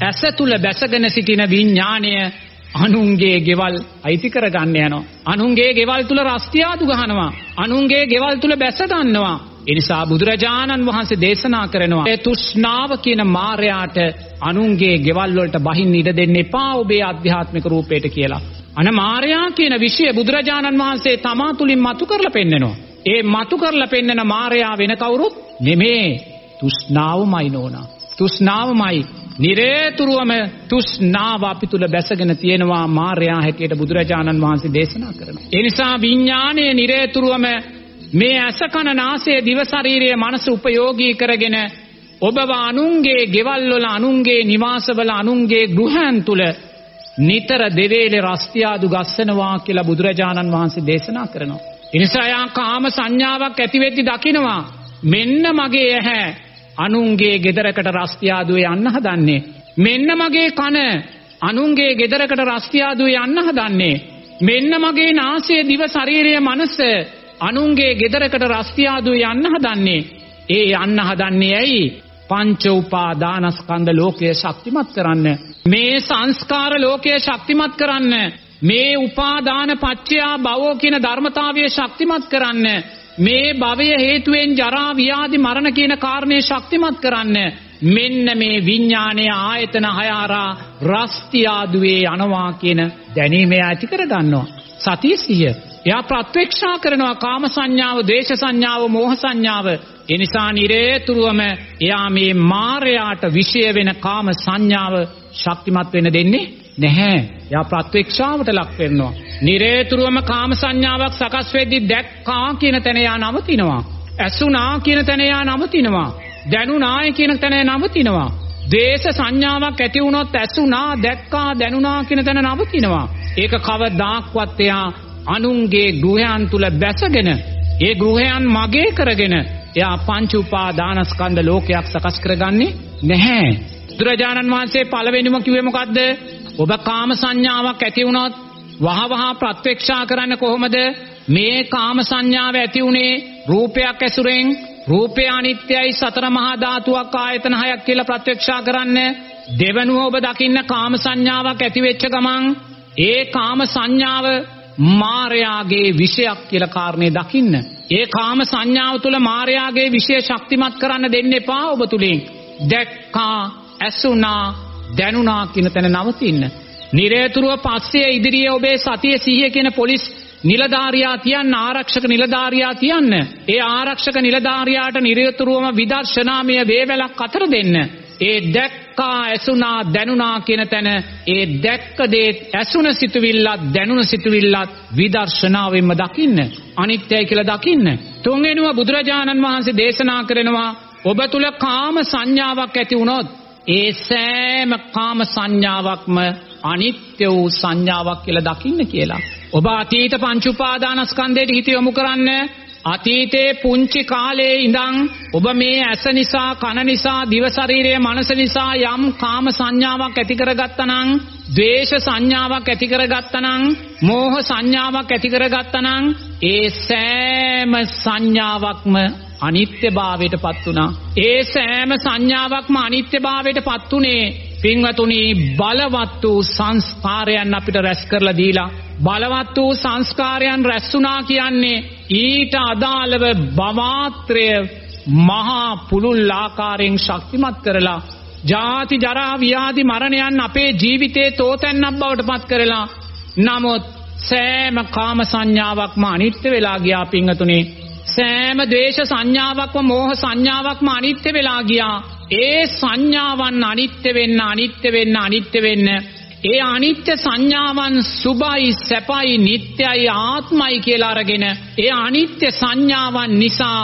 ඇස තුල බැසගෙන සිටින විඥාණය අනුන්ගේ ගෙවල් අයිති කරගන්න යනවා. අනුන්ගේ ගෙවල් තුල රස්තියාදු ගහනවා. අනුන්ගේ ගෙවල් තුල බැස ගන්නවා. එනිසා බුදුරජාණන් වහන්සේ දේශනා කරනවා ඒ තෘෂ්ණාව කියන මායයට අනුන්ගේ ගෙවල් වලට බහින්න ඉඩ දෙන්න එපා ඔබේ ආධ්‍යාත්මික රූපයට කියලා. අන මායයා කියන විෂය බුදුරජාණන් වහන්සේ තමා තුලින් මතු කරලා පෙන්නනවා. ඒ මතු කරලා පෙන්නන මායයා වෙන කවුරුත් නෙමේ. තෘෂ්ණාවමයි නෝනා. තෘෂ්ණාවමයි නිරේතුරුවම තෘෂ්ණාව අපි තුල බැසගෙන තියෙනවා මායයා හැටියට බුදුරජාණන් වහන්සේ දේශනා කරනවා. ඒ නිසා විඥානයේ නිරේතුරුවම මේ ඇස කන නාසය දිව ශරීරය මනස උපයෝගී කරගෙන ඔබව අනුන්ගේ ගෙවල් වල අනුන්ගේ නිවාසවල අනුන්ගේ ගෘහයන් තුල නිතර දෙවේලේ රස්තියාදු ගස්සනවා කියලා බුදුරජාණන් වහන්සේ දේශනා කරනවා. එනිසා යා කාම සංඥාවක් ඇති වෙද්දි දකිනවා මෙන්න මගේ ඇහැ අනුන්ගේ ගෙදරකට රස්තියාදුවේ යන්න හදන්නේ. මෙන්න මගේ කන අනුන්ගේ ගෙදරකට රස්තියාදුවේ යන්න හදන්නේ. මෙන්න මගේ නාසය දිව ශරීරය මනස අනුන්ගේ ගෙදරකට රස්තියාදුවේ යන්න හදන්නේ. ඒ යන්න හදන්නේ ඇයි? පංච උපාදානස්කන්ධ ලෝකය ශක්තිමත් කරන්න. මේ සංස්කාර ලෝකය ශක්තිමත් කරන්න. මේ උපාදාන පච්චයා භවෝ කියන ධර්මතාවය ශක්තිමත් කරන්න. මේ භවය හේතුවෙන් ජරා ව්‍යාධි මරණ කියන කාරණේ ශක්තිමත් කරන්න. මෙන්න මේ විඥානයේ ආයතන හය ආරා රස්තියාදුවේ යනවා කියන දැනීම ඇති කර ගන්නවා. සතිය සිහිය. එයා ප්‍රත්‍යක්ෂා කරනවා කාම සංඥාව, ද්වේෂ සංඥාව, මෝහ සංඥාව. ඒ නිසා නිරේතුරුවම එයා මේ මායයට විෂය වෙන කාම සංඥාව ශක්තිමත් වෙන්න දෙන්නේ නැහැ. එයා ප්‍රත්‍යක්ෂාවට ලක් වෙනවා. නිරේතුරුවම කාම සංඥාවක් සකස් වෙද්දී දැක්කා කියන තැන යා නවතිනවා. ඇසුණා කියන තැන යා නවතිනවා. දැනුණාය කියන තැන නවතිනවා. දේශ සංඥාවක් ඇති වුණොත් ඇසුණා දැක්කා දැනුණා කියන තැන නවතිනවා. ඒක කවදාක්වත් එයා අනුන්ගේ ගෘහයන් තුල බැසගෙන ඒ ගෘහයන් මගේ කරගෙන එයා පංච උපාදානස්කන්ධ ලෝකයක් සකස් කරගන්නේ නැහැ. බුදුරජාණන් වහන්සේ පළවෙනිම කිව්වේ මොකද්ද? ඔබ කාම සංඥාවක් ඇති වුණොත් වහවහ ප්‍රත්‍යක්ෂා කරන්න කොහොමද? මේ කාම සංඥාව ඇති උනේ රූපයක් ඇසුරෙන් රූපය අනිත්‍යයි සතර මහා ධාතුවක් ආයතන හයක් කියලා ප්‍රත්‍යක්ෂා කරන්න. දෙවනුව ඔබ දකින්න කාම සංඥාවක් ඇති වෙච්ච ගමන් ඒ කාම සංඥාව මායාගේ විෂයක් කියලා කාරණේ දකින්න. ඒ කාම සංඥාව තුළ මායාගේ විෂය ශක්තිමත් කරන්න දෙන්න එපා ඔබ තුලින්. දැක්කා, ඇසුණා, දැනුණා කියන තැන නවතින්න. නිරේතුරුව පස්සේ ඉදිරියේ ඔබේ සතිය සිහිය කියන පොලිස් නිලධාරියා තියන්න ආරක්ෂක නිලධාරියා තියන්න. ඒ ආරක්ෂක නිලධාරියාට නිරේතුරුවම විදර්ශනාමය වේවැලක් අතර දෙන්න. ඒ දැක්කා ඇසුනා දැනුණා කියන තැන ඒ දැක්ක දේ ඇසුන සිතුවිල්ලත් දැනුණ සිතුවිල්ලත් විදර්ශනාවෙන්ම දකින්න. අනිත්‍යයි කියලා දකින්න. තුන්වෙනුව බුදුරජාණන් වහන්සේ දේශනා කරනවා ඔබ තුල කාම සංඥාවක් ඇති වුණොත් ඒ සෑම කාම සංඥාවක්ම අනිත්‍ය වූ සංඥාවක් කියලා දකින්න කියලා. ඔබ අතීත පංච උපාදානස්කන්ධයට හිත යොමු කරන්න අතීතයේ පුංචි කාලේ ඉඳන් ඔබ මේ ඇස නිසා කන නිසා දිව ශරීරයේ මනස නිසා යම් කාම සංඥාවක් ඇති කරගත්තා නම් ද්වේෂ සංඥාවක් ඇති කරගත්තා නම් මෝහ සංඥාවක් ඇති කරගත්තා නම් ඒ සෑම සංඥාවක්ම අනිත්‍යභාවයට පත් වුණා. ඒ සෑම සංඥාවක්ම අනිත්‍යභාවයට පත් උනේ පින්වතුනි බලවත් වූ සංස්කාරයන් අපිට රැස් කරලා දීලා බලවත් වූ සංස්කාරයන් රැස්ුණා කියන්නේ ඊට අදාළව බවාත්‍රය මහා පුළුල් ආකාරයෙන් ශක්තිමත් කරලා ජාති ජරා ව්‍යාධි මරණයන් අපේ ජීවිතේ තෝතැන්නක් බවට පත් කරලා නමුත් සෑම කාම සංඥාවක්ම අනිත්‍ය වෙලා ගියා පිංගතුනේ සෑම ද්වේෂ සංඥාවක්ම මෝහ සංඥාවක්ම අනිත්‍ය වෙලා ගියා. ඒ සංඥාවන් අනිත්‍ය වෙන්න අනිත්‍ය වෙන්න අනිත්‍ය වෙන්න ඒ අනිත්‍ය සංඥාවන් සුභයි සැපයි නිට්ටයයි ආත්මයි කියලා අරගෙන ඒ අනිත්‍ය සංඥාවන් නිසා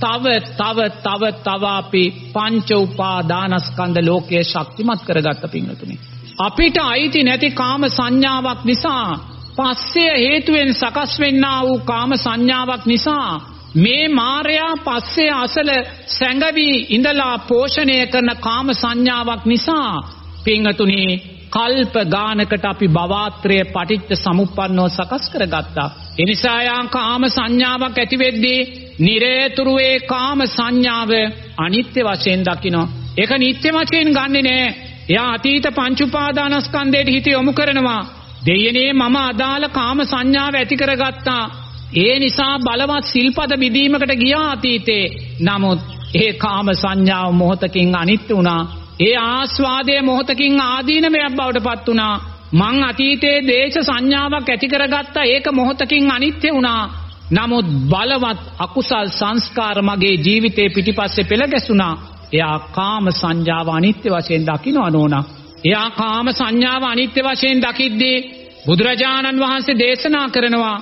තව තව තව තව අපි පංච උපාදානස්කන්ධ ලෝකයේ ශක්තිමත් කරගත්ත පිංගතුනි අපිට අයිති නැති කාම සංඥාවක් නිසා පස්සේ හේතුවෙන් සකස් වෙන්නා වූ කාම සංඥාවක් නිසා මේ මායයා පස්සේ අසල සැඟවි ඉඳලා පෝෂණය කරන කාම සංඥාවක් නිසා පිංගතුනි කල්ප ගානකට අපි භවාත්‍රය පටිච්ච සමුප්පන්නව සකස් කරගත්තා. එනිසා යා කාම සංඥාවක් ඇති වෙද්දී නිරේතුරුවේ කාම සංඥාව අනිත්‍ය වශයෙන් දකිනවා. ඒක නිත්‍ය වශයෙන් ගන්නෙ නෑ. එයා අතීත පංච උපාදානස්කන්ධයට හිත යොමු කරනවා. දෙයනේ මම අදාළ කාම සංඥාව ඇති කරගත්තා. ඒ නිසා බලවත් සිල්පද බිදීමකට ගියා අතීතේ. නමුත් ඒ කාම සංඥාව මොහොතකින් අනිත්‍ය වුණා. ඒ ආස්වාදයේ මොහොතකින් ආදීනමයක් බවට පත් වුණා. මං අතීතයේ දේශ සංඥාවක් ඇති කරගත්තා ඒක මොහොතකින් අනිත්‍ය වුණා. නමුත් බලවත් අකුසල් සංස්කාර මගේ ජීවිතේ පිටිපස්සේ පෙළ ගැසුණා. එයා කාම සංඥාව අනිත්‍ය වශයෙන් දකිනවා නෝනා. එයා කාම සංඥාව අනිත්‍ය වශයෙන් දකිද්දී බුදුරජාණන් වහන්සේ දේශනා කරනවා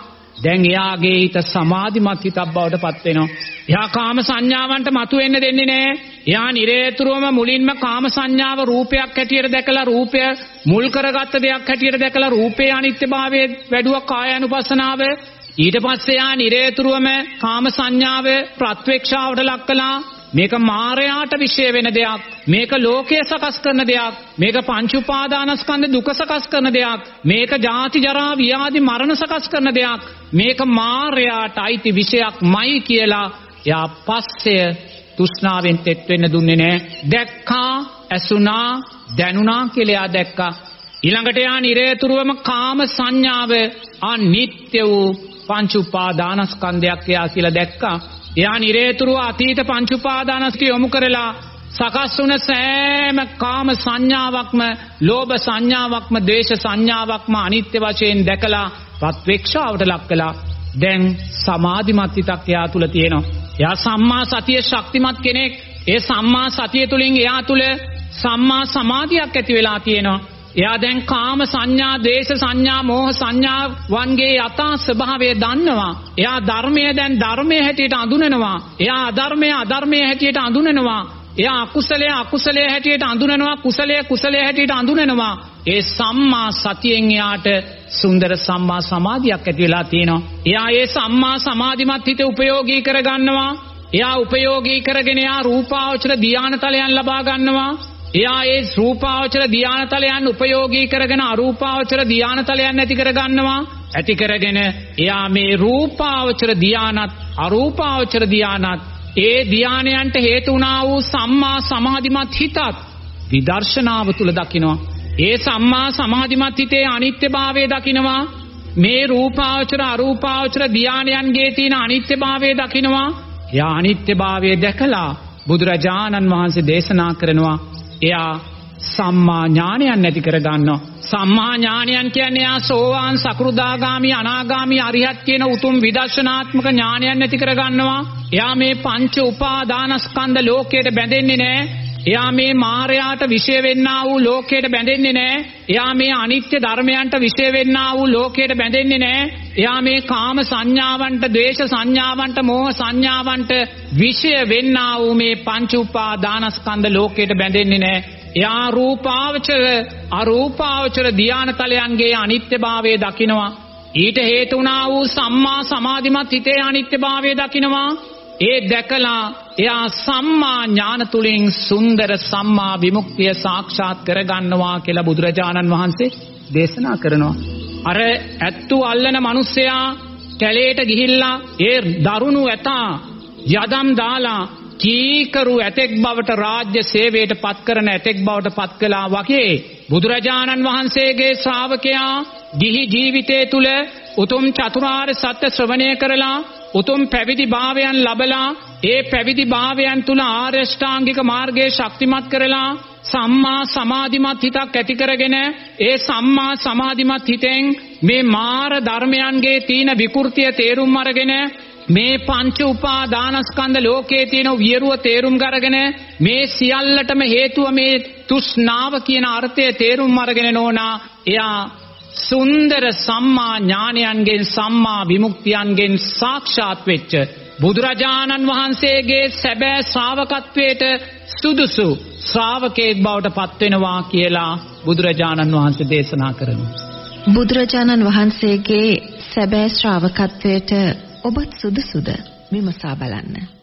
දැන් එයාගේ හිත සමාධිමත් හිතක් බවට පත් වෙනවා. එයා කාම සංඥාවන්ට මතුවෙන්න දෙන්නේ නැහැ. එයා නිරේතුරුවම මුලින්ම කාම සංඥාව රූපයක් හැටියට දැකලා රූපය මුල් කරගත්ත දෙයක් හැටියට දැකලා රූපේ අනිත්‍යභාවය වැඩුවා කායानुපස්සනාව. ඊට පස්සේ එයා නිරේතුරුවම කාම සංඥාව ප්‍රත්‍යක්ෂාවට ලක් කළා. මේක මායයාට විශේෂ වෙන දෙයක්. මේක ලෝකයේ සකස් කරන දෙයක්. මේක පංච උපාදානස්කන්ධ දුක සකස් කරන දෙයක්. මේක ජාති ජරා ව්‍යාධි මරණ සකස් කරන දෙයක්. මේක මායයාට අයිති විශයක්මයි කියලා එයා පස්සේ තෘෂ්ණාවෙන් තෙත් වෙන්න දුන්නේ නැහැ. දැක්කා, ඇසුණා, දැනුණා කියලා එයා දැක්කා. ඊළඟට එයා නිරේතුරුවම කාම සංඥාව අනිත්‍ය වූ පංච උපාදානස්කන්ධයක් එයා කියලා දැක්කා. එයා නිරේතුරුව අතීත පංච උපාදානස්ක යොමු කරලා සකස් වුණ සෑම කාම සංඥාවක්ම ලෝභ සංඥාවක්ම ද්වේෂ සංඥාවක්ම අනිත්‍ය වශයෙන් දැකලා ප්‍රත්‍යක්ෂාවට ලක් කළා. දැන් සමාධිමත් හිතක් එයා තුල තියෙනවා. එයා සම්මා සතිය ශක්තිමත් කෙනෙක්. ඒ සම්මා සතිය තුලින් එයා තුල සම්මා සමාධියක් ඇති වෙලා තියෙනවා. එයා දැන් කාම සංඥා, දේශ සංඥා, මෝහ සංඥා වන්ගේ යථා ස්වභාවය දන්නවා. එයා ධර්මය දැන් ධර්මයේ හැටියට අඳුනනවා. එයා අධර්මය අධර්මයේ හැටියට අඳුනනවා. එයා අකුසලයේ අකුසලයේ හැටියට අඳුනනවා. කුසලයේ කුසලයේ හැටියට අඳුනනවා. ඒ සම්මා සතියෙන් එයාට සුන්දර සම්මා සමාධියක් ඇති වෙලා තියෙනවා. එයා ඒ සම්මා සමාධිමත් හිත උපයෝගී කරගන්නවා. එයා උපයෝගී කරගෙන එයා රූපාවචර ධානතලයන් ලබා ගන්නවා. එයා ඒ රූපාවචර ධානතලයන් උපයෝගී කරගෙන අරූපාවචර ධානතලයන් ඇති කරගන්නවා. ඇති කරගෙන එයා මේ රූපාවචර ධානත් අරූපාවචර ධානත් ඒ ධානයන්ට හේතු වුණා වූ සම්මා සමාධිමත් හිතත් විදර්ශනාව තුල දකිනවා. ඒ සම්මා සමාධිමත් හිතේ අනිත්‍යභාවය දකිනවා. මේ රූපාවචර අරූපාවචර ධානයන්ගේ තියෙන අනිත්‍යභාවය දකිනවා. එයා අනිත්‍යභාවය දැකලා බුදුරජාණන් වහන්සේ දේශනා කරනවා එයා සම්මා ඥානයන් නැති කරගන්නවා. සම්මා ඥානයන් කියන්නේ ආ සෝවාන් සකෘදාගාමි අනාගාමි අරිහත් කියන උතුම් විදර්ශනාත්මක ඥානයන් නැති කරගන්නවා. එයා මේ පංච උපාදානස්කන්ධ ලෝකයට බැඳෙන්නේ නැහැ. එයා මේ මායයට විශේෂ වෙන්නා වූ ලෝකයට බැඳෙන්නේ නැහැ. එයා මේ අනිත්‍ය ධර්මයන්ට විශේෂ වෙන්නා වූ ලෝකයට බැඳෙන්නේ නැහැ. එයා මේ කාම සංඥාවන්ට, ද්වේෂ සංඥාවන්ට, මෝහ සංඥාවන්ට විශේෂ වෙන්නා වූ මේ පංච උපාදානස්කන්ධ ලෝකයට බැඳෙන්නේ නැහැ. එයා රූපාවචර අරූපාවචර ධානතලයන්ගේ අනිත්‍යභාවය දකිනවා. ඊට හේතුණා වූ සම්මා සමාධිමත් හිතේ අනිත්‍යභාවය දකිනවා. ඒ දැකලා එයා සම්මා ඥාන තුලින් සුන්දර සම්මා විමුක්තිය සාක්ෂාත් කරගන්නවා කියලා බුදුරජාණන් වහන්සේ දේශනා කරනවා. අර ඇත්තු අල්ලන මිනිස්සයා කැලේට ගිහිල්ලා ඒ දරුණු ඇතා යදම් දාලා කීකරු ඇතෙක් බවට රාජ්‍ය සේවයට පත් කරන ඇතෙක් බවට පත් කළා වගේ බුදුරජාණන් වහන්සේගේ ශ්‍රාවකයා ගිහි ජීවිතය තුල උතුම් චතුරාර්ය සත්‍ය ශ්‍රවණය කරලා උතුම් පැවිදි භාවයන් ලබලා ඒ පැවිදි භාවයන් තුල ආර්ය ශ්‍රාංගික මාර්ගයේ ශක්තිමත් කරලා සම්මා සමාධිමත් හිතක් ඇති කරගෙන ඒ සම්මා සමාධිමත් හිතෙන් මේ මාර ධර්මයන්ගේ තීන විකෘතිය තේරුම් අරගෙන මේ පංච උපාදානස්කන්ධ ලෝකයේ තියෙන වියරුව තේරුම් ගරගෙන මේ සියල්ලටම හේතුව මේ තෘෂ්ණාව කියන අර්ථය තේරුම් අරගෙන නෝනා එයා සුන්දර සම්මා ඥානයන්ගෙන් සම්මා විමුක්තියන්ගෙන් සාක්ෂාත් වෙච්ච බුදුරජාණන් වහන්සේගේ සැබෑ ශ්‍රාවකත්වයට සුදුසු ශ්‍රාවකයෙක් බවට පත්වෙනවා කියලා බුදුරජාණන් වහන්සේ දේශනා කරනවා. බුදුරජාණන් වහන්සේගේ සැබෑ ශ්‍රාවකත්වයට ඔබත් සුදුසුද විමසා බලන්න.